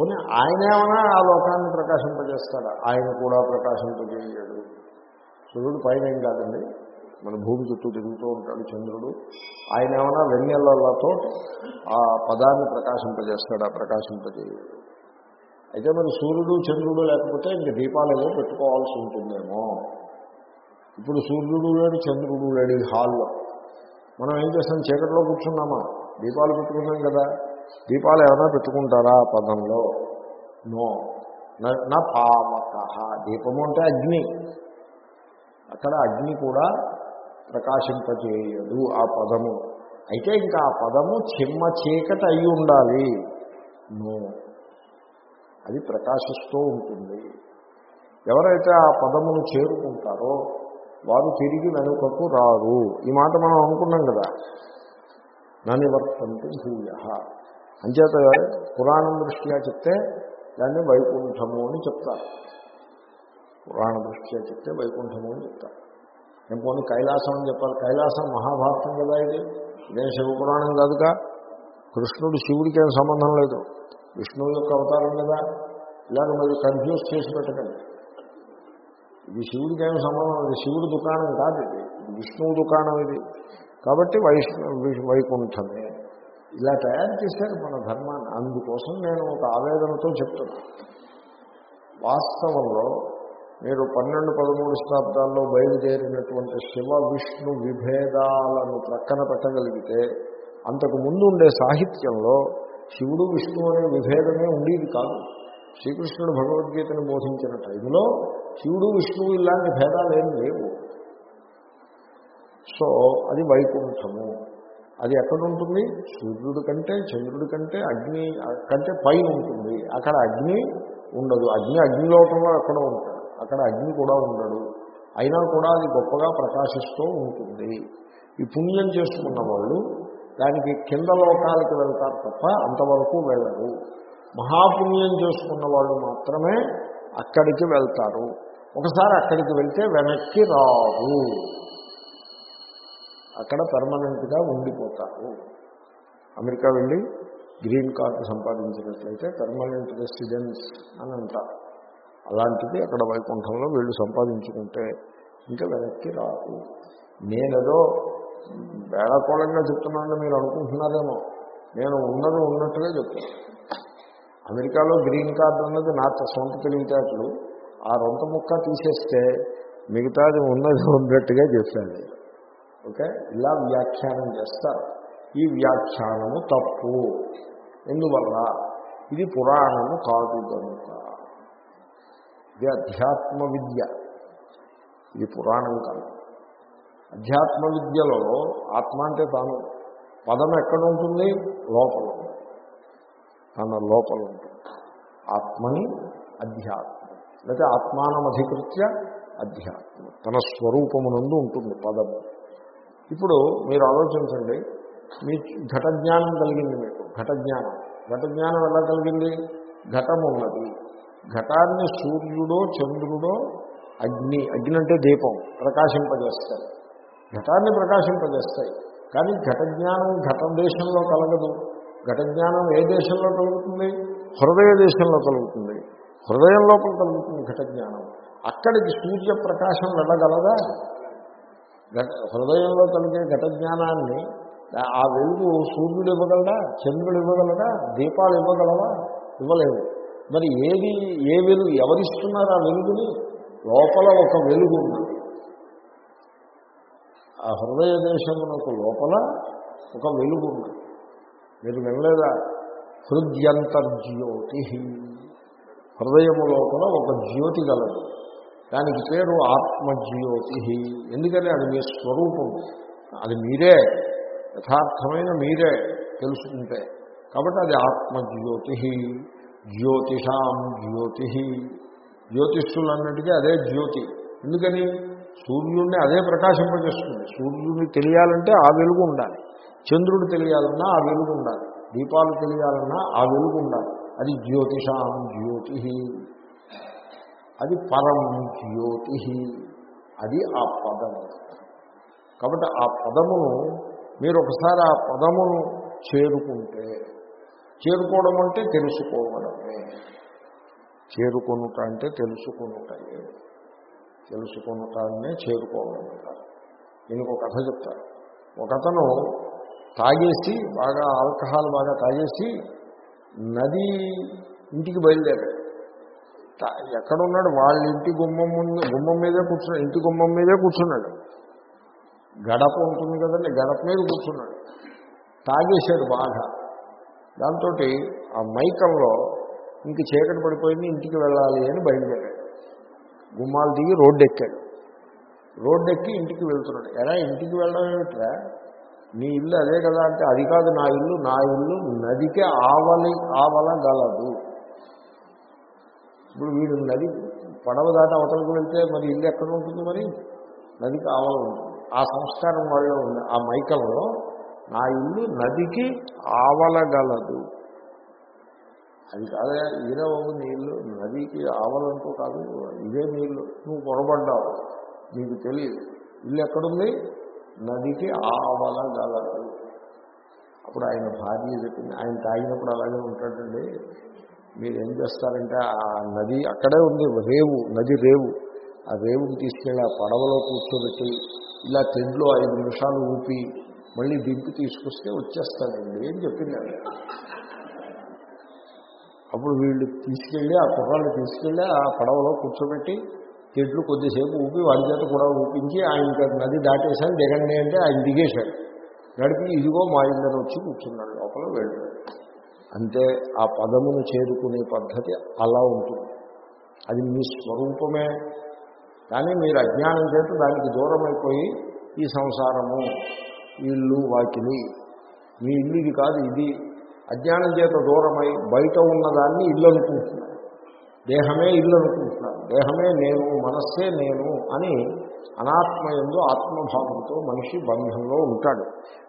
పోనీ ఆయన ఏమైనా ఆ లోకాన్ని ప్రకాశింపజేస్తాడా? ఆయన కూడా ప్రకాశింపజేయడు. సూర్యుడు పైన ఏం కాదండి. మన భూమి చుట్టూ తిరుగుతూ ఉంటాడు చంద్రుడు. ఆయన ఏమైనా వెన్నెలతో ఆ పదాన్ని ప్రకాశింపజేస్తాడు? ఆ ప్రకాశింపజేయడు. అయితే మరి సూర్యుడు చంద్రుడు లేకపోతే ఇంక దీపాలేమో పెట్టుకోవాల్సి ఉంటుందేమో. ఇప్పుడు సూర్యుడు లేడు చంద్రుడు లేడు ఈ హాల్లో. మనం ఏం చేస్తాం? చీకట్లో కూర్చున్నామా? దీపాలు పెట్టుకున్నాం కదా. దీపాలు ఏమైనా పెట్టుకుంటారా ఆ పదంలో? నో. న- నా పావక. దీపము అంటే అగ్ని. అక్కడ అగ్ని కూడా ప్రకాశింపచేయదు ఆ పదము. అయితే ఇంకా ఆ పదము చిమ్మ చీకటి అయి ఉండాలి. నో. అది ప్రకాశిస్తూ ఉంటుంది. ఎవరైతే ఆ పదమును చేరుకుంటారో వారు తిరిగి వెనుకకు రారు. ఈ మాట మనం అనుకున్నాం కదా. నని వర్తంతి భూయ. అంచేత పురాణం దృష్ట్యా చెప్తే దాన్ని వైకుంఠము అని చెప్తారు. పురాణ దృష్ట్యా చెప్తే వైకుంఠము అని చెప్తారు. నేను పోనీ కైలాసం అని చెప్పాలి. కైలాసం మహాభారతం కదా ఇది? ఇదే శివపురాణం కాదుగా? కృష్ణుడు శివుడికి ఏం సంబంధం లేదు. విష్ణువు యొక్క అవతారం కదా? ఇలాగ మరి కన్ఫ్యూజ్ చేసి పెట్టకండి. ఇది శివుడికి ఏం సంబంధం లేదు. శివుడి దుకాణం కాదు ఇది. విష్ణువు దుకాణం ఇది. కాబట్టి వైష్ణవ వైకుంఠమే. ఇలా తయారు చేశారు మన ధర్మాన్ని. అందుకోసం నేను ఒక ఆవేదనతో చెప్తున్నా. వాస్తవంలో మీరు పన్నెండు పదమూడు శతాబ్దాల్లో బయలుదేరినటువంటి శివ విష్ణు విభేదాలను ప్రక్కన పెట్టగలిగితే అంతకు ముందు ఉండే సాహిత్యంలో శివుడు విష్ణు అనే విభేదమే ఉండేది కాదు. శ్రీకృష్ణుడు భగవద్గీతను బోధించిన టైంలో శివుడు విష్ణువు ఇలాంటి భేదాలు ఏం లేవు. సో అది వైకుంఠము. అది ఎక్కడ ఉంటుంది సూర్యుడి కంటే చంద్రుడి కంటే అగ్ని కంటే పైన ఉంటుంది. అక్కడ అగ్ని ఉండదు. అగ్ని అగ్నిలోకంలో ఎక్కడ ఉంటాడు? అక్కడ అగ్ని కూడా ఉండడు. అయినా కూడా అది గొప్పగా ప్రకాశిస్తూ ఉంటుంది. ఈ పుణ్యం చేసుకున్న వాళ్ళు దానికి కింద లోకాలకు వెళ్తారు తప్ప అంతవరకు వెళ్ళరు. మహాపుణ్యం చేసుకున్న వాళ్ళు మాత్రమే అక్కడికి వెళ్తారు. ఒకసారి అక్కడికి వెళ్తే వెనక్కి రావు అక్కడ పర్మనెంట్గా ఉండిపోతారు. అమెరికా వెళ్ళి గ్రీన్ కార్డు సంపాదించినట్లయితే పర్మనెంట్ రెసిడెన్స్ అని అంటారు. అలాంటిది అక్కడ వైకుంఠంలో వీళ్ళు సంపాదించుకుంటే ఇంకా వెనక్కి రాదు. నేనేదో వేళకోళంగా చెప్తున్నానని మీరు అనుకుంటున్నారేమో. నేను ఉన్నది ఉన్నట్టుగా చెప్తున్నాను. అమెరికాలో గ్రీన్ కార్డు అన్నది నా సొంత తెలివితేటలు. ఆ రొంత ముక్క తీసేస్తే మిగతాది ఉన్నది ఉన్నట్టుగా చెప్పాను ఓకే? ఇలా వ్యాఖ్యానం చేస్తారు. ఈ వ్యాఖ్యానము తప్పు. ఎందువల్ల? ఇది పురాణము కాదు కనుక. ఇది అధ్యాత్మ విద్య. ఇది పురాణం కాదు. అధ్యాత్మ విద్యలో ఆత్మ అంటే తాను. పదం ఎక్కడ ఉంటుంది? లోపల తన లోపల ఉంటుంది. ఆత్మని అధ్యాత్మ. లేకపోతే ఆత్మానం అధికృత్య అధ్యాత్మ. తన స్వరూపమునందు ఉంటుంది పదము ఇప్పుడు మీరు ఆలోచించండి. మీ ఘట జ్ఞానం కలిగింది మీకు. ఘట జ్ఞానం ఘట జ్ఞానం ఎలా కలిగింది? ఘటం ఉన్నది. ఘటాన్ని సూర్యుడో చంద్రుడో అగ్ని అగ్ని అంటే దీపం ప్రకాశింపజేస్తాయి. ఘటాన్ని ప్రకాశింపజేస్తాయి. కానీ ఘట జ్ఞానం ఘట దేశంలో కలగదు. ఘట జ్ఞానం ఏ దేశంలో కలుగుతుంది? హృదయ దేశంలో కలుగుతుంది. హృదయం లోపల కలుగుతుంది ఘట జ్ఞానం అక్కడికి సూర్య ప్రకాశం వెళ్ళగలదా? హృదయంలో కలిగే ఘట జ్ఞానాన్ని ఆ వెలుగు సూర్యుడు ఇవ్వగలడా? చంద్రుడు ఇవ్వగలడా? దీపాలు ఇవ్వగలవా? ఇవ్వలేవు మరి ఏది ఏ వెలుగు ఎవరిస్తున్నారు ఆ వెలుగుని? లోపల ఒక వెలుగు ఉన్నది. ఆ హృదయ దేశమునకు లోపల ఒక వెలుగు ఉన్నది. మీరు వినలేదా? హృద్యంతర్జ్యోతి హృదయము లోపల ఒక జ్యోతి గలదు. దానికి పేరు ఆత్మజ్యోతి. ఎందుకని? అది మీ స్వరూపం. అది మీరే. యథార్థమైన మీరే తెలుసుకుంటే. కాబట్టి అది ఆత్మజ్యోతి. జ్యోతిషాం జ్యోతి. జ్యోతిష్ఠులన్నిటికీ అదే జ్యోతి. ఎందుకని? సూర్యుడిని అదే ప్రకాశింపజేస్తుంది. సూర్యుడిని తెలియాలంటే ఆ వెలుగు ఉండాలి. చంద్రుడు తెలియాలన్నా ఆ వెలుగు ఉండాలి. దీపాలు తెలియాలన్నా ఆ వెలుగు ఉండాలి. అది జ్యోతిషాం జ్యోతి. అది పరం జ్యోతి. అది ఆ పదము కాబట్టి ఆ పదమును మీరు ఒకసారి ఆ పదమును చేరుకుంటే చేరుకోవడం అంటే తెలుసుకోవడమే. చేరుకొనుట అంటే తెలుసుకొనుటయే తెలుసుకొనుటాన్నే చేరుకోవడం అంటారు. నేను ఒక కథ చెప్తాను ఒకతను తాగేసి బాగా ఆల్కహాల్ బాగా తాగేసి నది ఇంటికి బయలుదేరాడు. ఎక్కడున్నాడు? వాళ్ళ ఇంటి గుమ్మం ముందు గుమ్మం మీదే కూర్చున్నాడు ఇంటి గుమ్మం మీదే కూర్చున్నాడు. గడప ఉంటుంది కదండి గడప మీద కూర్చున్నాడు. తాగేశాడు బాగా. దాంతో ఆ మైకంలో ఇంక చీకటి పడిపోయింది ఇంటికి వెళ్ళాలి అని బయలుదేరాడు. గుమ్మాలు దిగి రోడ్డు ఎక్కాడు రోడ్డు ఎక్కి ఇంటికి వెళ్తున్నాడు. ఎలా ఇంటికి వెళ్ళడం ఏమిట్రా? నీ ఇల్లు అదే కదా అంటే అది కాదు నా ఇల్లు నా ఇల్లు నదికే ఆవలి ఆవల గలదు. ఇప్పుడు వీడు నది పడవ దాటి అవతలకు వెళ్తే మరి ఇల్లు ఎక్కడ ఉంటుంది మరి? నదికి ఆవల ఉంటుంది. ఆ సంస్కారం వాళ్ళలో ఉంది. ఆ మైకంలో నా ఇల్లు నదికి ఆవలగలదు. అది కాదే ఇదే నీళ్ళు నదికి ఆవలంటూ కాదు ఇదే నీళ్ళు నువ్వు పొరబడ్డావు. నీకు తెలియదు. ఇల్లు ఎక్కడుంది? నదికి ఆవలగలదు. అప్పుడు ఆయన భార్య చెప్పింది. ఆయన తాగినప్పుడు అలాగే ఉంటాడండి. మీరు ఏం చేస్తారంటే ఆ నది అక్కడే ఉంది రేవు నది రేవు. ఆ రేవుకి తీసుకెళ్ళి ఆ పడవలో కూర్చోబెట్టి ఇలా తెడ్లో ఐదు నిమిషాలు ఊపి మళ్ళీ దింపి తీసుకొస్తే వచ్చేస్తానండి ఏం చెప్పింది. అప్పుడు వీళ్ళు తీసుకెళ్ళి ఆ కుర్రాళ్ళు తీసుకెళ్ళి ఆ పడవలో కూర్చోబెట్టి తెడ్లు కొద్దిసేపు ఊపి వాడి చేత కూడా ఊపించి ఆయన నది దాటేశాను దిగండి అంటే ఆయన దిగేశాడు. నడిపి ఇదిగో మా ఇద్దరు వచ్చి కూర్చున్నాడు లోపల వెళ్ళాడు అంటే ఆ పదమును చేరుకునే పద్ధతి అలా ఉంటుంది. అది మీ స్వరూపమే. కానీ మీరు అజ్ఞానం చేత దానికి దూరం అయిపోయి ఈ సంసారము ఇల్లు వాకిలి మీ ఇల్లు ఇది కాదు ఇది. అజ్ఞానం చేత దూరమై బయట ఉన్నదాన్ని ఇల్లు అనుకుంటున్నారు. దేహమే ఇల్లు అనుకుంటున్నారు. దేహమే నేను మనస్సే నేను అని అనాత్మయంలో ఆత్మభావంతో మనిషి బంధంలో ఉంటాడు.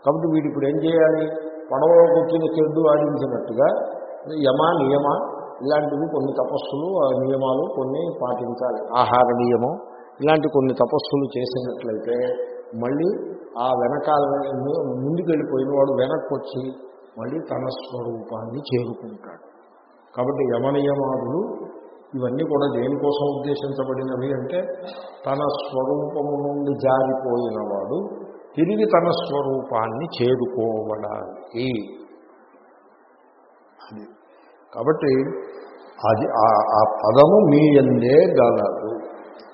కాబట్టి వీడు ఇప్పుడు ఏం చేయాలి? పడవలో కూర్చుని చెడ్డు ఆడించినట్టుగా యమ నియమ ఇలాంటివి కొన్ని తపస్సులు ఆ నియమాలు కొన్ని పాటించాలి. ఆహార నియమం ఇలాంటి కొన్ని తపస్సులు చేసినట్లయితే మళ్ళీ ఆ వెనకాల ముందుకు వెళ్ళిపోయిన వాడు వెనక్కి వచ్చి మళ్ళీ తన స్వరూపాన్ని చేరుకుంటాడు. కాబట్టి యమనియమాదులు ఇవన్నీ కూడా దేనికోసం ఉద్దేశించబడినవి అంటే తన స్వరూపము నుండి జారిపోయిన వాడు తిరిగి తన స్వరూపాన్ని చేరుకోవడానికి. కాబట్టి అది ఆ- ఆ పదము మీ ఎందే గలదు.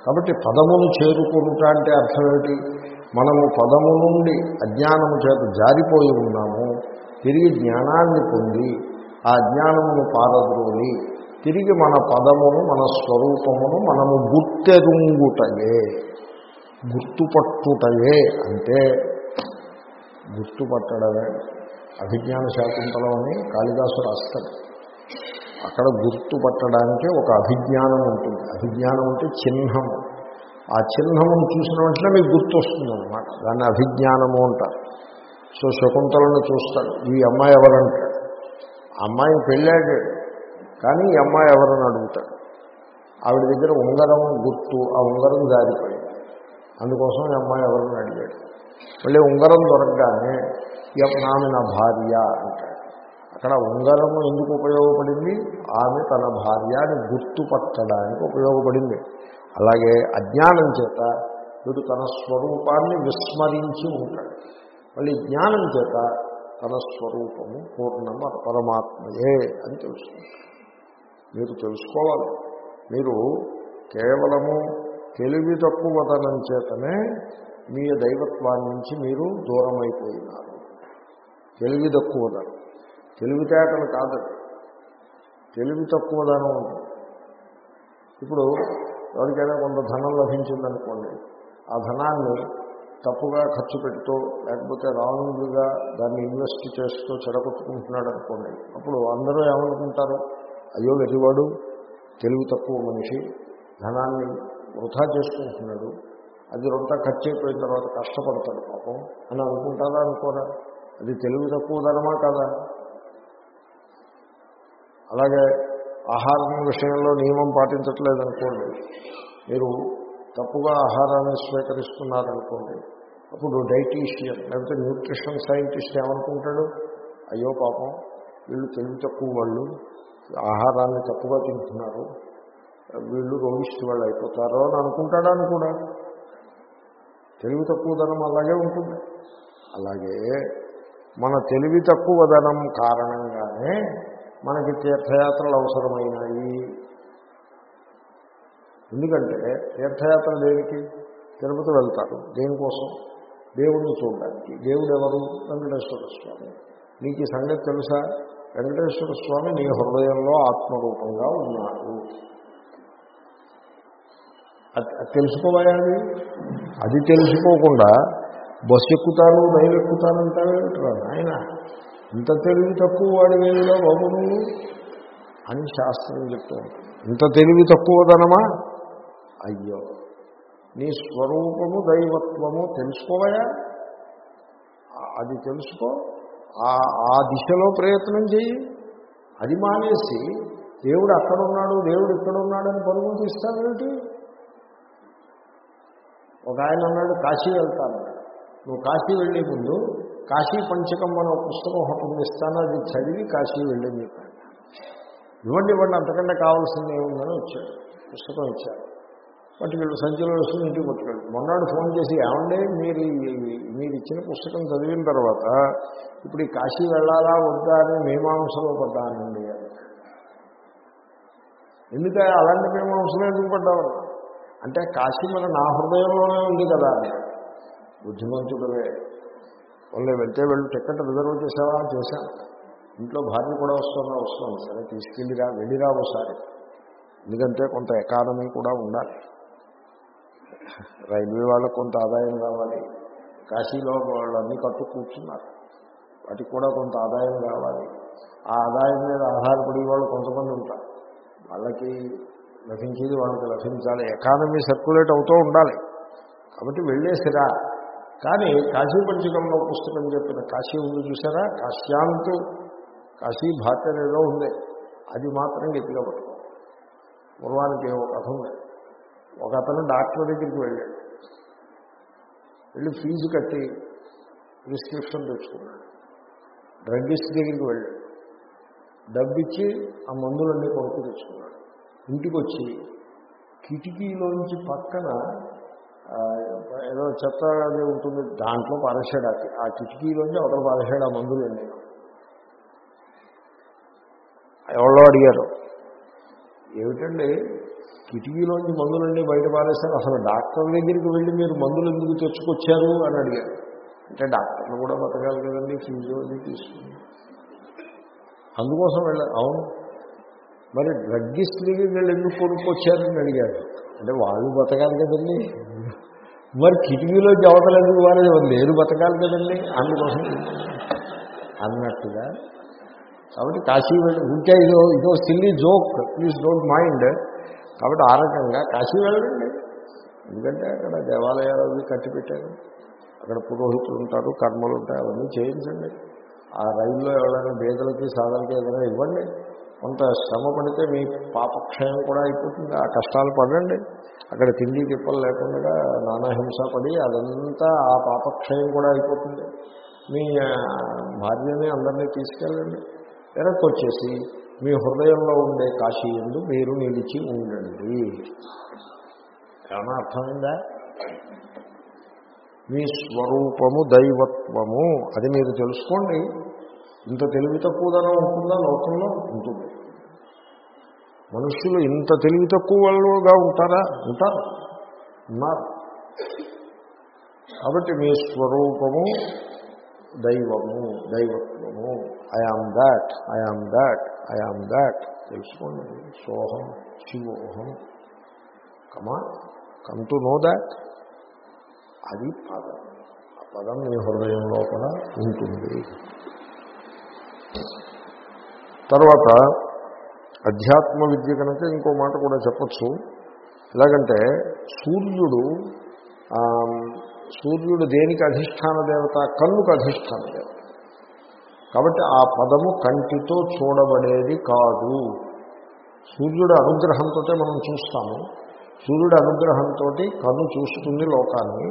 కాబట్టి పదమును చేరుకుంటా అంటే అర్థం ఏమిటి మనము పదము నుండి అజ్ఞానము చేత జారిపోయి ఉన్నాము. తిరిగి జ్ఞానాన్ని పొంది ఆ జ్ఞానమును పారద్రోలి తిరిగి మన పదమును మన స్వరూపమును మనము గుర్తెరుంగుటయే. గుర్తుపట్టుటయే అంటే గుర్తుపట్టడమే. అభిజ్ఞాన శాకుంతలం అని కాళిదాసు రాస్తాడు అక్కడ గుర్తుపట్టడానికి ఒక అభిజ్ఞానం ఉంటుంది. అభిజ్ఞానం అంటే చిహ్నము. ఆ చిహ్నమును చూసిన వెంటనే మీకు గుర్తు వస్తుంది అనమాట దాన్ని అభిజ్ఞానము అంటారు. సో శకుంతలను చూస్తాడు. ఈ అమ్మాయి ఎవరంటాడు? ఆ పెళ్ళాడు. కానీ ఈ అమ్మాయి ఎవరని అడుగుతాడు? ఆవిడ దగ్గర ఉంగరం గుర్తు ఆ ఉంగరం జారిపోయింది. అందుకోసం ఈ అమ్మాయి ఎవరిని అడిగాడు. మళ్ళీ ఉంగరం దొరకగానే "ఈ ఆమె నా భార్య అంటాడు. అక్కడ ఉంగరము ఎందుకు ఉపయోగపడింది? ఆమె తన భార్య అని గుర్తుపట్టడానికి ఉపయోగపడింది. అలాగే అజ్ఞానం చేత వీడు తన స్వరూపాన్ని విస్మరించి ఉంటాడు. మళ్ళీ జ్ఞానం చేత తన స్వరూపము పూర్ణమ పరమాత్మయే అని తెలుసుకుంటాడు మీరు తెలుసుకోవాలి. మీరు కేవలము తెలివి తక్కువతనం చేతనే మీ దైవత్వాన్ని నుంచి మీరు దూరం తెలివి తక్కువదనం తెలివితేటలు కాదు. తెలివి తక్కువదనం ఉంటుంది ఇప్పుడు ఎవరికైనా కొంత ధనం లభించిందనుకోండి ఆ ధనాన్ని తప్పుగా ఖర్చు పెడుతూ లేకపోతే రాంగ్గా దాన్ని ఇన్వెస్ట్ చేస్తూ చెడగొట్టుకుంటున్నాడు అనుకోండి అప్పుడు అందరూ ఏమనుకుంటారు? అయ్యో వెరివాడు తెలివి తక్కువ మనిషి ధనాన్ని వృధా చేసుకుంటున్నాడు అది రొంత ఖర్చు అయిపోయిన తర్వాత కష్టపడతాడు పాపం. అని అనుకుంటారా అనుకోరా? అది తెలివి తక్కువ ధనమా కదా? అలాగే ఆహారం విషయంలో నియమం పాటించట్లేదు అనుకోండి. మీరు తప్పుగా ఆహారాన్ని స్వీకరిస్తున్నారనుకోండి. అప్పుడు డైటీషియన్ లేకపోతే న్యూట్రిషన్ సైంటిస్ట్ ఏమనుకుంటాడు? అయ్యో పాపం వీళ్ళు తెలివి తక్కువ వాళ్ళు ఆహారాన్ని తప్పుగా తింటున్నారు. వీళ్ళు రోగిష్టి వాళ్ళు అయిపోతారో అని అనుకుంటాడా అని కూడా తెలివి తక్కువ ధనం అలాగే ఉంటుంది. అలాగే మన తెలివి తక్కువ ధనం కారణంగానే మనకి తీర్థయాత్రలు అవసరమైనాయి. ఎందుకంటే తీర్థయాత్ర దేనికి? తిరుపతి వెళ్తారు దేనికోసం? దేవుడిని చూడడానికి. దేవుడు ఎవరు వెంకటేశ్వర స్వామి. నీకు ఈ సంగతి తెలుసా? వెంకటేశ్వర స్వామి నీ హృదయంలో ఆత్మరూపంగా ఉన్నాడు. తెలుసుకోవాలి. అది తెలుసుకోకుండా బస్సు ఎక్కుతాను రైలు ఎక్కుతాను అంటావేమిట్రా ఆయన. ఇంత తెలివి తక్కువ వాడి వేళలో బాబు నువ్వు అని శాస్త్రం చెప్తూ ఉంటుంది ఇంత తెలివి తక్కువదనమా అయ్యో. నీ స్వరూపము దైవత్వము తెలుసుకోవయా అది తెలుసుకో. ఆ ఆ దిశలో ప్రయత్నం చేయి అది మానేసి దేవుడు అక్కడ ఉన్నాడు దేవుడు ఇక్కడ ఉన్నాడని పరుగులు తీస్తావేమిటి ఒక ఆయన అన్నాడు కాశీ వెళ్తాను. నువ్వు కాశీ వెళ్ళే ముందు కాశీ పంచకం మన పుస్తకం ఒకటి ఇస్తాను అది చదివి కాశీ వెళ్ళని చెప్పాడు ఇవ్వండి ఇవ్వండి అంతకంటే కావాల్సింది ఏముందని వచ్చాడు. పుస్తకం ఇచ్చారు వీళ్ళు సంచిలో వేసుకుని ఇంటికి పట్టుకెళ్ళు మొన్నాడు ఫోన్ చేసి ఏమండే మీరు మీరు ఇచ్చిన పుస్తకం చదివిన తర్వాత ఇప్పుడు ఈ కాశీ వెళ్ళాలా వద్దా అని మీమాంసలో పడ్డానండి. ఎందుకంటే ఎందుక అలాంటి మీమాంసలో ఎందుకు పడ్డావు? అంటే కాశీ మన నా హృదయంలోనే ఉంది కదా అని. బుద్ధిమంతుడవే. వాళ్ళే వెళ్తే వెళ్ళి టికెట్ రిజర్వ్ చేసావా? చేశాను ఇంట్లో భార్య కూడా వస్తుందా? వస్తుంది. సరే తీసుకెళ్ళిరా వెళ్ళిరా ఒకసారి ఎందుకంటే కొంత ఎకానమీ కూడా ఉండాలి. రైల్వే వాళ్ళకు కొంత ఆదాయం కావాలి. కాశీలో వాళ్ళు అన్నీ కట్టు కూర్చున్నారు. వాటికి కూడా కొంత ఆదాయం కావాలి. ఆ ఆదాయం మీద ఆధారపడి వాళ్ళు కొంతమంది ఉంటారు. వాళ్ళకి లభించేది వాళ్ళకి లభించాలి ఎకానమీ సర్క్యులేట్ అవుతూ ఉండాలి. కాబట్టి వెళ్ళేసిరా. కానీ కాశీ పంచకంలో పుస్తకం చెప్పిన కాశీ ఉంది చూసారా? కాశ్యాంతు. కాశీ భారత ఏదో ఉంది. అది మాత్రం గట్టిగా పట్టుకో. పూర్వానికి ఒక కథ ఉంది. ఒక అతను డాక్టర్ దగ్గరికి వెళ్ళాడు. వెళ్ళి ఫీజు కట్టి ప్రిస్క్రిప్షన్ తెచ్చుకున్నాడు. డ్రగ్గిస్ట్ దగ్గరికి వెళ్ళాడు. డబ్బిచ్చి ఆ మందులన్నీ కొనుక్కు తెచ్చుకున్నాడు. ఇంటికి వచ్చి కిటికీలోంచి పక్కన ఏదో చెత్త అది ఉంటుంది దాంట్లో పారేసాడు ఆ కిటికీలోంచి అవతల పారేసాడు మందులు అండి ఎవరో అడిగారు. ఏమిటండి? కిటికీలోంచి మందులన్నీ బయట పారేశారు. అసలు డాక్టర్ దగ్గరికి వెళ్ళి మీరు మందులు ఎందుకు తెచ్చుకొచ్చారు అని అడిగారు. అంటే డాక్టర్లు కూడా బతకాలి కదండి ఫీజు అది తీసుకుని. అందుకోసం వెళ్ళారు అవును. మరి డ్రగ్గిస్ట్ వీళ్ళు ఎందుకు ఎందుకు కొనుక్కొచ్చారని అడిగారు. అంటే వాళ్ళు బతకాలి కదండి. మరి కిటికీలో జవతలు ఎందుకు వారేది? లేరు బతకాలి కదండి. అందుకోసం అన్నట్టుగా. కాబట్టి కాశీ వెళ్ళి ఉంటే ఇదో ఇదో silly joke please don't mind కాబట్టి ఆ రకంగా కాశీ వెళ్ళండి. ఎందుకంటే అక్కడ దేవాలయాలు అవి కట్టి పెట్టారు. అక్కడ పురోహితులు ఉంటారు కర్మలు ఉంటాయి అవన్నీ చేయించండి. ఆ రైల్లో ఎవరైనా బేదలకి సాధనకి ఏదైనా ఇవ్వండి. కొంత శ్రమ పడితే మీ పాపక్షయం కూడా అయిపోతుంది. ఆ కష్టాలు పడండి. అక్కడ తిండి తిప్పలు లేకుండా నానా హింస పడి అదంతా ఆ పాపక్షయం కూడా అయిపోతుంది. మీ భార్యని అందరినీ తీసుకెళ్ళండి. వెనక్కి వచ్చేసి మీ హృదయంలో ఉండే కాశీ ఎందు మీరు నిలిచి ఉండండి. ఏమన్నా అర్థమైందా మీ స్వరూపము దైవత్వము. అది మీరు తెలుసుకోండి. ఇంత తెలివి తక్కువదనం ఉంటుందా లోకంలో? ఉంటుంది. మనుషులు ఇంత తెలివి తక్కువ వాళ్ళుగా ఉంటారా? ఉంటారు. ఉన్నారు. కాబట్టి మీ స్వరూపము దైవము దైవత్వము. I am that I am that I am that తెలుసుకోండి. సోహం శివోహం. Come come to know that అది పదం. ఆ పదం మీ హృదయం లోపల ఉంటుంది. తర్వాత అధ్యాత్మ విద్య కనుక ఇంకో మాట కూడా చెప్పచ్చు. ఎలాగంటే సూర్యుడు సూర్యుడు దేనికి అధిష్టాన దేవత? కన్నుకు అధిష్టాన దేవత. కాబట్టి ఆ పదము కంటితో చూడబడేది కాదు. సూర్యుడు అనుగ్రహంతో మనం చూస్తాము. సూర్యుడు అనుగ్రహంతో కన్ను చూస్తుంది లోకాన్ని.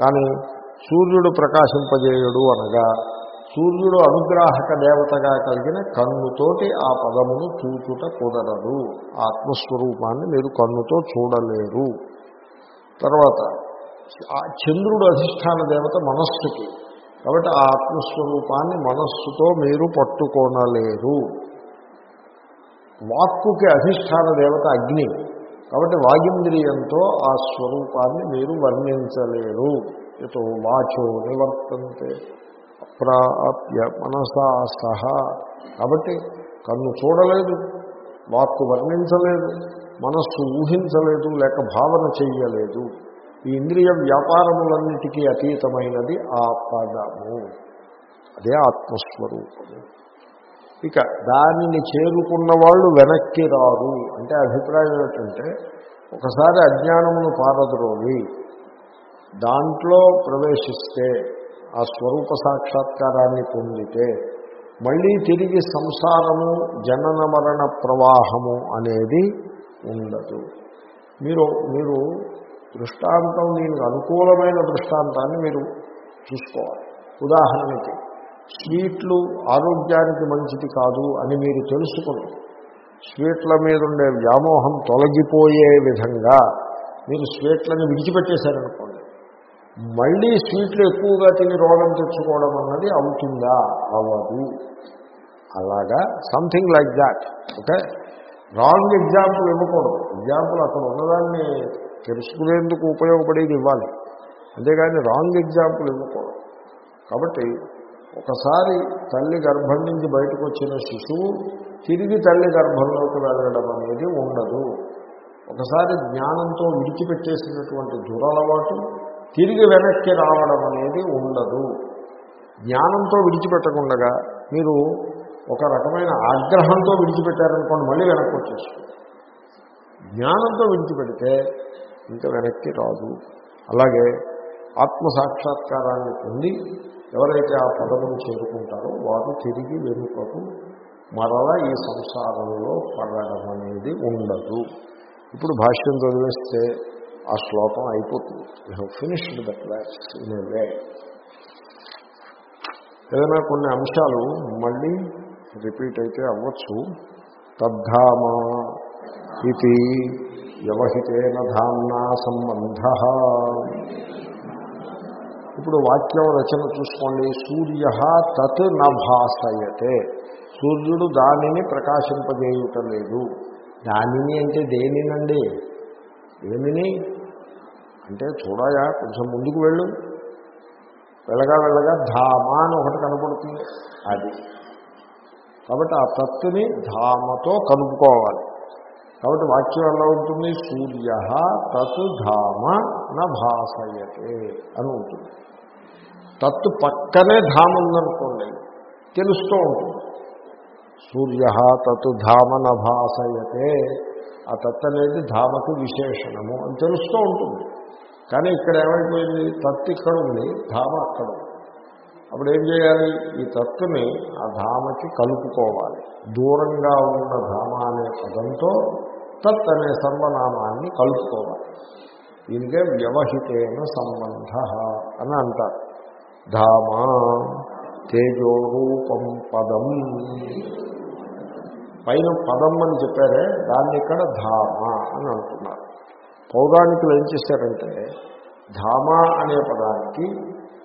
కానీ సూర్యుడు ప్రకాశింపజేయడు అనగా సూర్యుడు అనుగ్రాహక దేవతగా కలిగిన కన్నుతోటి ఆ పదమును చూచుట కుదరదు. ఆత్మస్వరూపాన్ని మీరు కన్నుతో చూడలేరు. తర్వాత ఆ చంద్రుడు అధిష్టాన దేవత మనస్సుకి కాబట్టి ఆ ఆత్మస్వరూపాన్ని మనస్సుతో మీరు పట్టుకోనలేరు. వాక్కుకి అధిష్టాన దేవత అగ్ని కాబట్టి వాగింద్రియంతో ఆ స్వరూపాన్ని మీరు వర్ణించలేరు. ఇతో వాచో నివర్తంతే. అప్రాప్య మనసా సహ. కాబట్టి కన్ను చూడలేదు వాక్కు వర్ణించలేదు మనస్సు ఊహించలేదు లేక భావన చెయ్యలేదు. ఈ ఇంద్రియ వ్యాపారములన్నిటికీ అతీతమైనది ఆ పదము. అదే ఆత్మస్వరూపము. ఇక దానిని చేరుకున్న వాళ్ళు వెనక్కి రారు. అంటే అభిప్రాయం ఏంటంటే ఒకసారి అజ్ఞానమును పారద్రోలి దాంట్లో ప్రవేశిస్తే ఆ స్వరూప సాక్షాత్కారాన్ని పొందితే మళ్ళీ తిరిగి సంసారము జనన మరణ ప్రవాహము అనేది ఉండదు. మీరు మీరు దృష్టాంతం దీనికి అనుకూలమైన దృష్టాంతాన్ని మీరు చూసుకోవాలి. ఉదాహరణకి స్వీట్లు ఆరోగ్యానికి మంచిది కాదు అని మీరు తెలుసుకుని స్వీట్ల మీద ఉండే వ్యామోహం తొలగిపోయే విధంగా మీరు స్వీట్లని విడిచిపెట్టేశారనుకోండి మళ్ళీ స్వీట్లు ఎక్కువగా తిని రోగం తెచ్చుకోవడం అన్నది అవుతుందా? అవ్వదు. అలాగా? Something like that okay wrong example ఇవ్వకూడదు. ఎగ్జాంపుల్ అక్కడ ఉన్నదాన్ని తెలుసుకునేందుకు ఉపయోగపడేది ఇవ్వాలి. అంతేగాని రాంగ్ ఎగ్జాంపుల్ ఇవ్వకూడదు. కాబట్టి ఒకసారి తల్లి గర్భం నుంచి బయటకు వచ్చిన శిశువు తిరిగి తల్లి గర్భంలోకి వెళ్ళడం అనేది ఉండదు. ఒకసారి జ్ఞానంతో విడిచిపెట్టేసినటువంటి దురలవాటు తిరిగి వెనక్కి రావడం అనేది ఉండదు. జ్ఞానంతో విడిచిపెట్టకుండా మీరు ఒక రకమైన ఆగ్రహంతో విడిచిపెట్టారనుకోండి మళ్ళీ వెనక్కి వచ్చేస్తుంది. జ్ఞానంతో విడిచిపెడితే ఇంకా వెనక్కి రాదు. అలాగే ఆత్మ సాక్షాత్కారాన్ని పొంది ఎవరైతే ఆ పదమును చేరుకుంటారో వారు తిరిగి వెనుకకు మరలా ఈ సంసారంలో పడడం అనేది ఉండదు. ఇప్పుడు భాష్యం చదివేస్తే ఆ శ్లోకం అయిపోతుంది. You have finished the class in a way ఏదైనా కొన్ని అంశాలు మళ్ళీ రిపీట్ అయితే అవ్వచ్చు. తద్ధామా ఇది వ్యవహితేన ధామ్నా సంబంధ. ఇప్పుడు వాక్యం రచన చూసుకోండి. సూర్య తత్ నభాసయతే. సూర్యుడు దానిని ప్రకాశింపజేయుటలేదు దానిని అంటే దేనినండి? దేనిని? అంటే చూడాయా కొంచెం ముందుకు వెళ్ళు. వెళ్ళగా వెళ్ళగా ధామ అని ఒకటి కనపడుతుంది. అది. కాబట్టి ఆ తత్తుని ధామతో కలుపుకోవాలి. కాబట్టి వాక్యం ఎలా ఉంటుంది? సూర్య తత్ ధామ నభాసయతే అని ఉంటుంది. తత్తు పక్కనే ధామ ఉందనుకోండి తెలుస్తూ ఉంటుంది. సూర్య తత్ ధామ భాసయతే ఆ తత్ అనేది ధామకు విశేషణము అని తెలుస్తూ ఉంటుంది. కానీ ఇక్కడ ఏమైపోయింది? తత్ ఇక్కడ ఉంది ధామ అక్కడ. ఉంది అప్పుడు ఏం చేయాలి? ఈ తత్తుని ఆ ధామకి కలుపుకోవాలి. దూరంగా ఉన్న ధామ అనే పదంతో తత్ అనే సర్వనామాన్ని కలుపుకోవాలి. దీనికే వ్యవహితేన సంబంధ అని అంటారు. ధామా తేజోరూపం పదం. పైన పదం అని చెప్పారే దాన్ని ఇక్కడ ధామ అని అంటున్నారు. పౌరాణికులు ఏం చేశారంటే ధామ అనే పదానికి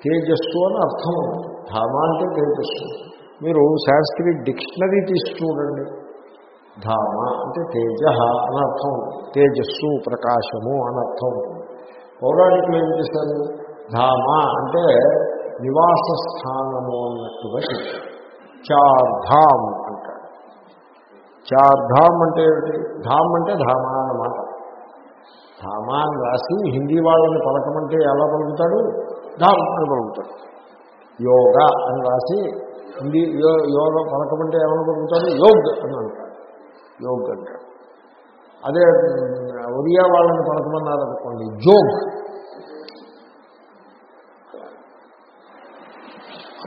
తేజస్సు అని అర్థం ఉంది. ధామ అంటే తేజస్సు. మీరు సాంస్క్రిట్ డిక్షనరీ తీసి చూడండి. ధామ అంటే తేజ అని అర్థం తేజస్సు ప్రకాశము అని అర్థం పౌరాణికులు ఏం చేశారు? ధామ అంటే నివాస స్థానము అన్నట్టుగా చెప్పారు. చార్ధామ్ చార్ధామ్ అంటే ఏమిటి? ధామ్ అంటే ధామ అన్నమాట. ధామ అని రాసి హిందీ వాళ్ళని పలకమంటే ఎలా పలుకుతాడు? ధామ్ అని పలుకుతాడు. యోగా అని రాసి హిందీ యో యోగ పలకమంటే ఏమని పలుకుతాడు? యోగ్ అని అంటాడు. యోగ్ అంటాడు. అదే ఒరియా వాళ్ళని పలకమన్నారు అనుకోండి. జోగ్.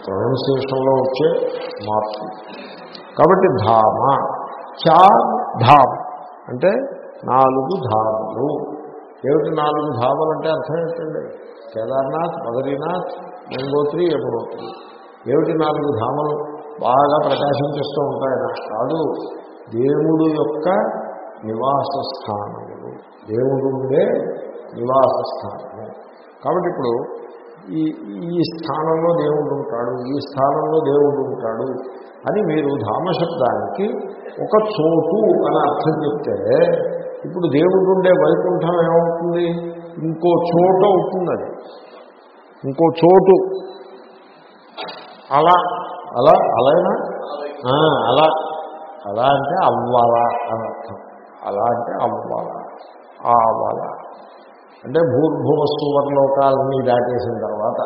ప్రొనౌన్సియేషన్లో వచ్చే మార్పు. కాబట్టి ధామ. చా ధామ్. అంటే నాలుగు ధాములు. ఏమిటి నాలుగు ధామలు అంటే అర్థం ఏంటండి? కేదార్నాథ్ బదరీనాథ్ గంగోత్రి యమునోత్రి. ఏమిటి నాలుగు ధామలు బాగా ప్రకాశించేస్తూ ఉంటాయన కాదు దేవుడు యొక్క నివాస స్థానము దేవుడు ఉండే నివాస స్థానము కాబట్టి ఇప్పుడు ఈ ఈ స్థానంలో దేవుడు ఉంటాడు ఈ స్థానంలో దేవుడు ఉంటాడు అని మీరు ధామశబ్దానికి ఒక చోటు అని అర్థం చెప్తే ఇప్పుడు దేవుడు ఉండే వైకుంఠం ఏమవుతుంది? ఇంకో చోట అవుతుంది అది ఇంకో చోటు. అలా అలా అలానా? అలా. అలా అంటే అవ్వాలా అని అర్థం. అలా అంటే అవ్వాలా. ఆవాలా అంటే భూర్భువ సువర్లోకాలన్నీ దాటేసిన తర్వాత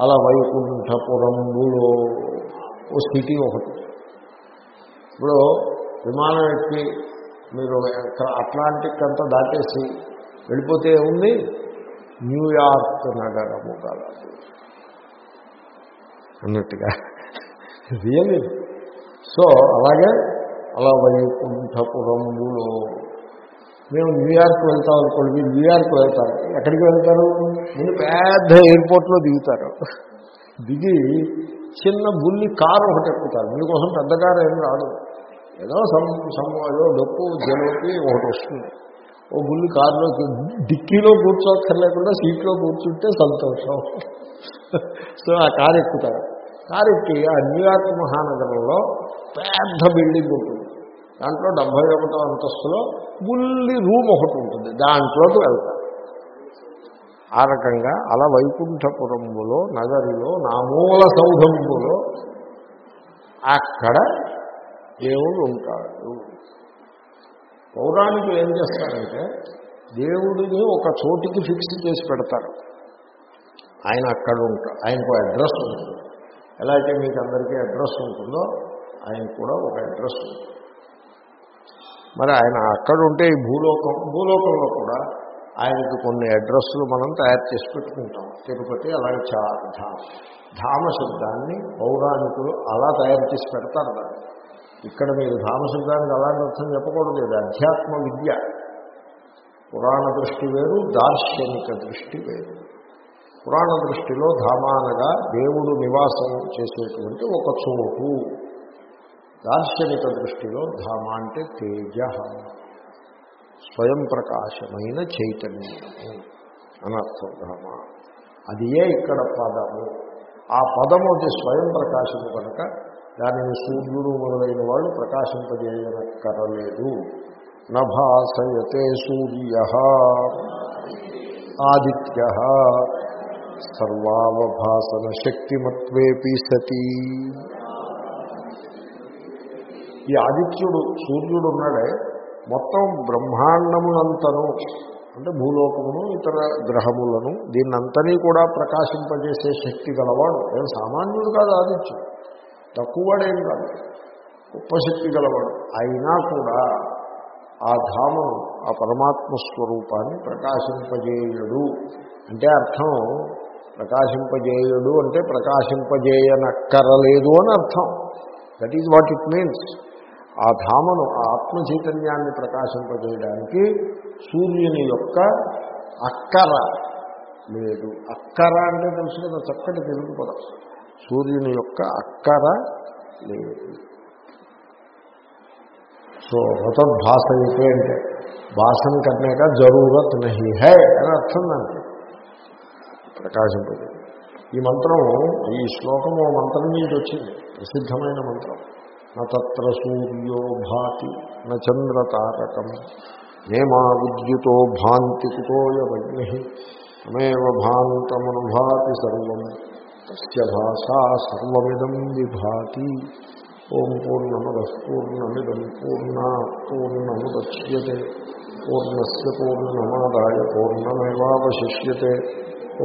అలా వైకుంఠపురంలో ఓ స్థితి ఒకటి. ఇప్పుడు విమానం ఎక్కి మీరు అట్లాంటిక్ అంతా దాటేసి వెళ్ళిపోతే ఉంది న్యూయార్క్ నగరము కలదు అన్నట్టుగా. రియల్లీ సో అలాగే అలా వైకుంఠపురములో మేము న్యూయార్క్ వెళ్తాం అనుకోండి. మీరు న్యూయార్క్ వెళ్తారు. ఎక్కడికి వెళ్తారు? ముందు పెద్ద ఎయిర్పోర్ట్లో దిగుతారు. దిగి చిన్న బుల్లి కారు ఒకటి ఎక్కుతారు. మీకోసం పెద్ద కారు ఏం రాదు. ఏదో సమ్ సమ్ ఏదో డొక్కు జలోకి ఒకటి వస్తుంది. ఓ బుల్లి కారులో డిక్కీలో కూర్చోక్కర్లేకుండా సీట్లో కూర్చుంటే సంతోషం. సో ఆ కారు ఎక్కుతారు. కారు ఎక్కి ఆ న్యూయార్క్ మహానగరంలో పెద్ద బిల్డింగ్ ఉంటుంది. దాంట్లో డెబ్బై ఒకటో అంతస్తులో బుల్లి రూమ్ ఒకటి ఉంటుంది. దాంట్లోకి వెళ్తారు. ఆ రకంగా అలా వైకుంఠపురంలో నగరిలో నామూల సౌధంలో అక్కడ దేవుడు ఉంటాడు. పౌరాణికులు ఏం చేస్తారంటే దేవుడిని ఒక చోటికి ఫిక్స్ చేసి పెడతారు. ఆయన అక్కడ ఉంటాడు ఆయనకు అడ్రస్ ఉంటుంది. ఎలా అయితే మీకు అందరికీ అడ్రస్ ఉంటుందో ఆయన కూడా ఒక అడ్రస్ ఉంటుంది. మరి ఆయన అక్కడ ఉంటే ఈ భూలోకం భూలోకంలో కూడా ఆయనకి కొన్ని అడ్రస్లు మనం తయారు చేసి పెట్టుకుంటాం. తిరుపతి అలాగే చార్ధామ ధామ శబ్దాన్ని పౌరాణికులు అలా తయారు చేసి పెడతారు దాన్ని. ఇక్కడ మీరు ధామశబ్దానికి అలాంటి అర్థం చెప్పకూడదు. ఇది అధ్యాత్మ విద్య. పురాణ దృష్టి వేరు దార్శనిక దృష్టి వేరు. పురాణ దృష్టిలో ధామానగా దేవుడు నివాసం చేసేటువంటి ఒక చోటు. దార్శనిక దృష్టిలో ధామ అంటే తేజ. స్వయం ప్రకాశమైన చైతన్యము అనర్థం ధామ. అది ఏ ఇక్కడ పదము. ఆ పదము అది స్వయం ప్రకాశము కనుక దానిని సూర్యుడు మొదలైన వాళ్ళు ప్రకాశింపజేయనక్కరలేదు. నభాసయతే సూర్య ఆదిత్య సర్వావభాసన శక్తిమత్వేపి సతీ. ఈ ఆదిత్యుడు సూర్యుడు ఉన్నాడే మొత్తం బ్రహ్మాండమునంతను అంటే భూలోకమును ఇతర గ్రహములను దీన్నంతనీ కూడా ప్రకాశింపజేసే శక్తి గలవాడు. నేను సామాన్యుడు కాదు ఆదిత్యుడు. తక్కువవాడేం కాదు గొప్ప శక్తి గలవాడు. అయినా కూడా ఆ ధామను ఆ పరమాత్మ స్వరూపాన్ని ప్రకాశింపజేయుడు. అంటే అర్థం ప్రకాశింపజేయుడు అంటే ప్రకాశింపజేయనక్కరలేదు అని అర్థం. That is what it means ఆ ధామను ఆ ఆత్మ చైతన్యాన్ని ప్రకాశింపజేయడానికి సూర్యుని యొక్క అక్కర లేదు. అక్కర అంటే తెలుసు కదా చక్కటి తెలుగు పదం. సూర్యుని యొక్క అక్కర లేదు. సో రతద్భాస అయితే అంటే భాషను కట్టినాక జరూరత్ నహి హై అని అర్థం దానికి. ప్రకాశింపదు ఈ మంత్రం ఈ శ్లోకం ఓ మంత్రం నుంచి వచ్చింది. ప్రసిద్ధమైన మంత్రం. నా తత్ర సూర్యో భాతి న చంద్రతారకం. నేమా విద్యుతో భాంతి కుతోయమగ్ని తమేవ భాంతమనుభాతి సర్వం. तस्य भाषा सर्वमिदं विभाति। ॐ पूर्णम पूर्णमिदं पूर्णा पूर्ण पूर्णस्य पूर्णमादाय पूर्णमेवावशिष्यते।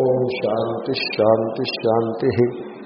ॐ शान्तिः शान्तिः शान्तिः।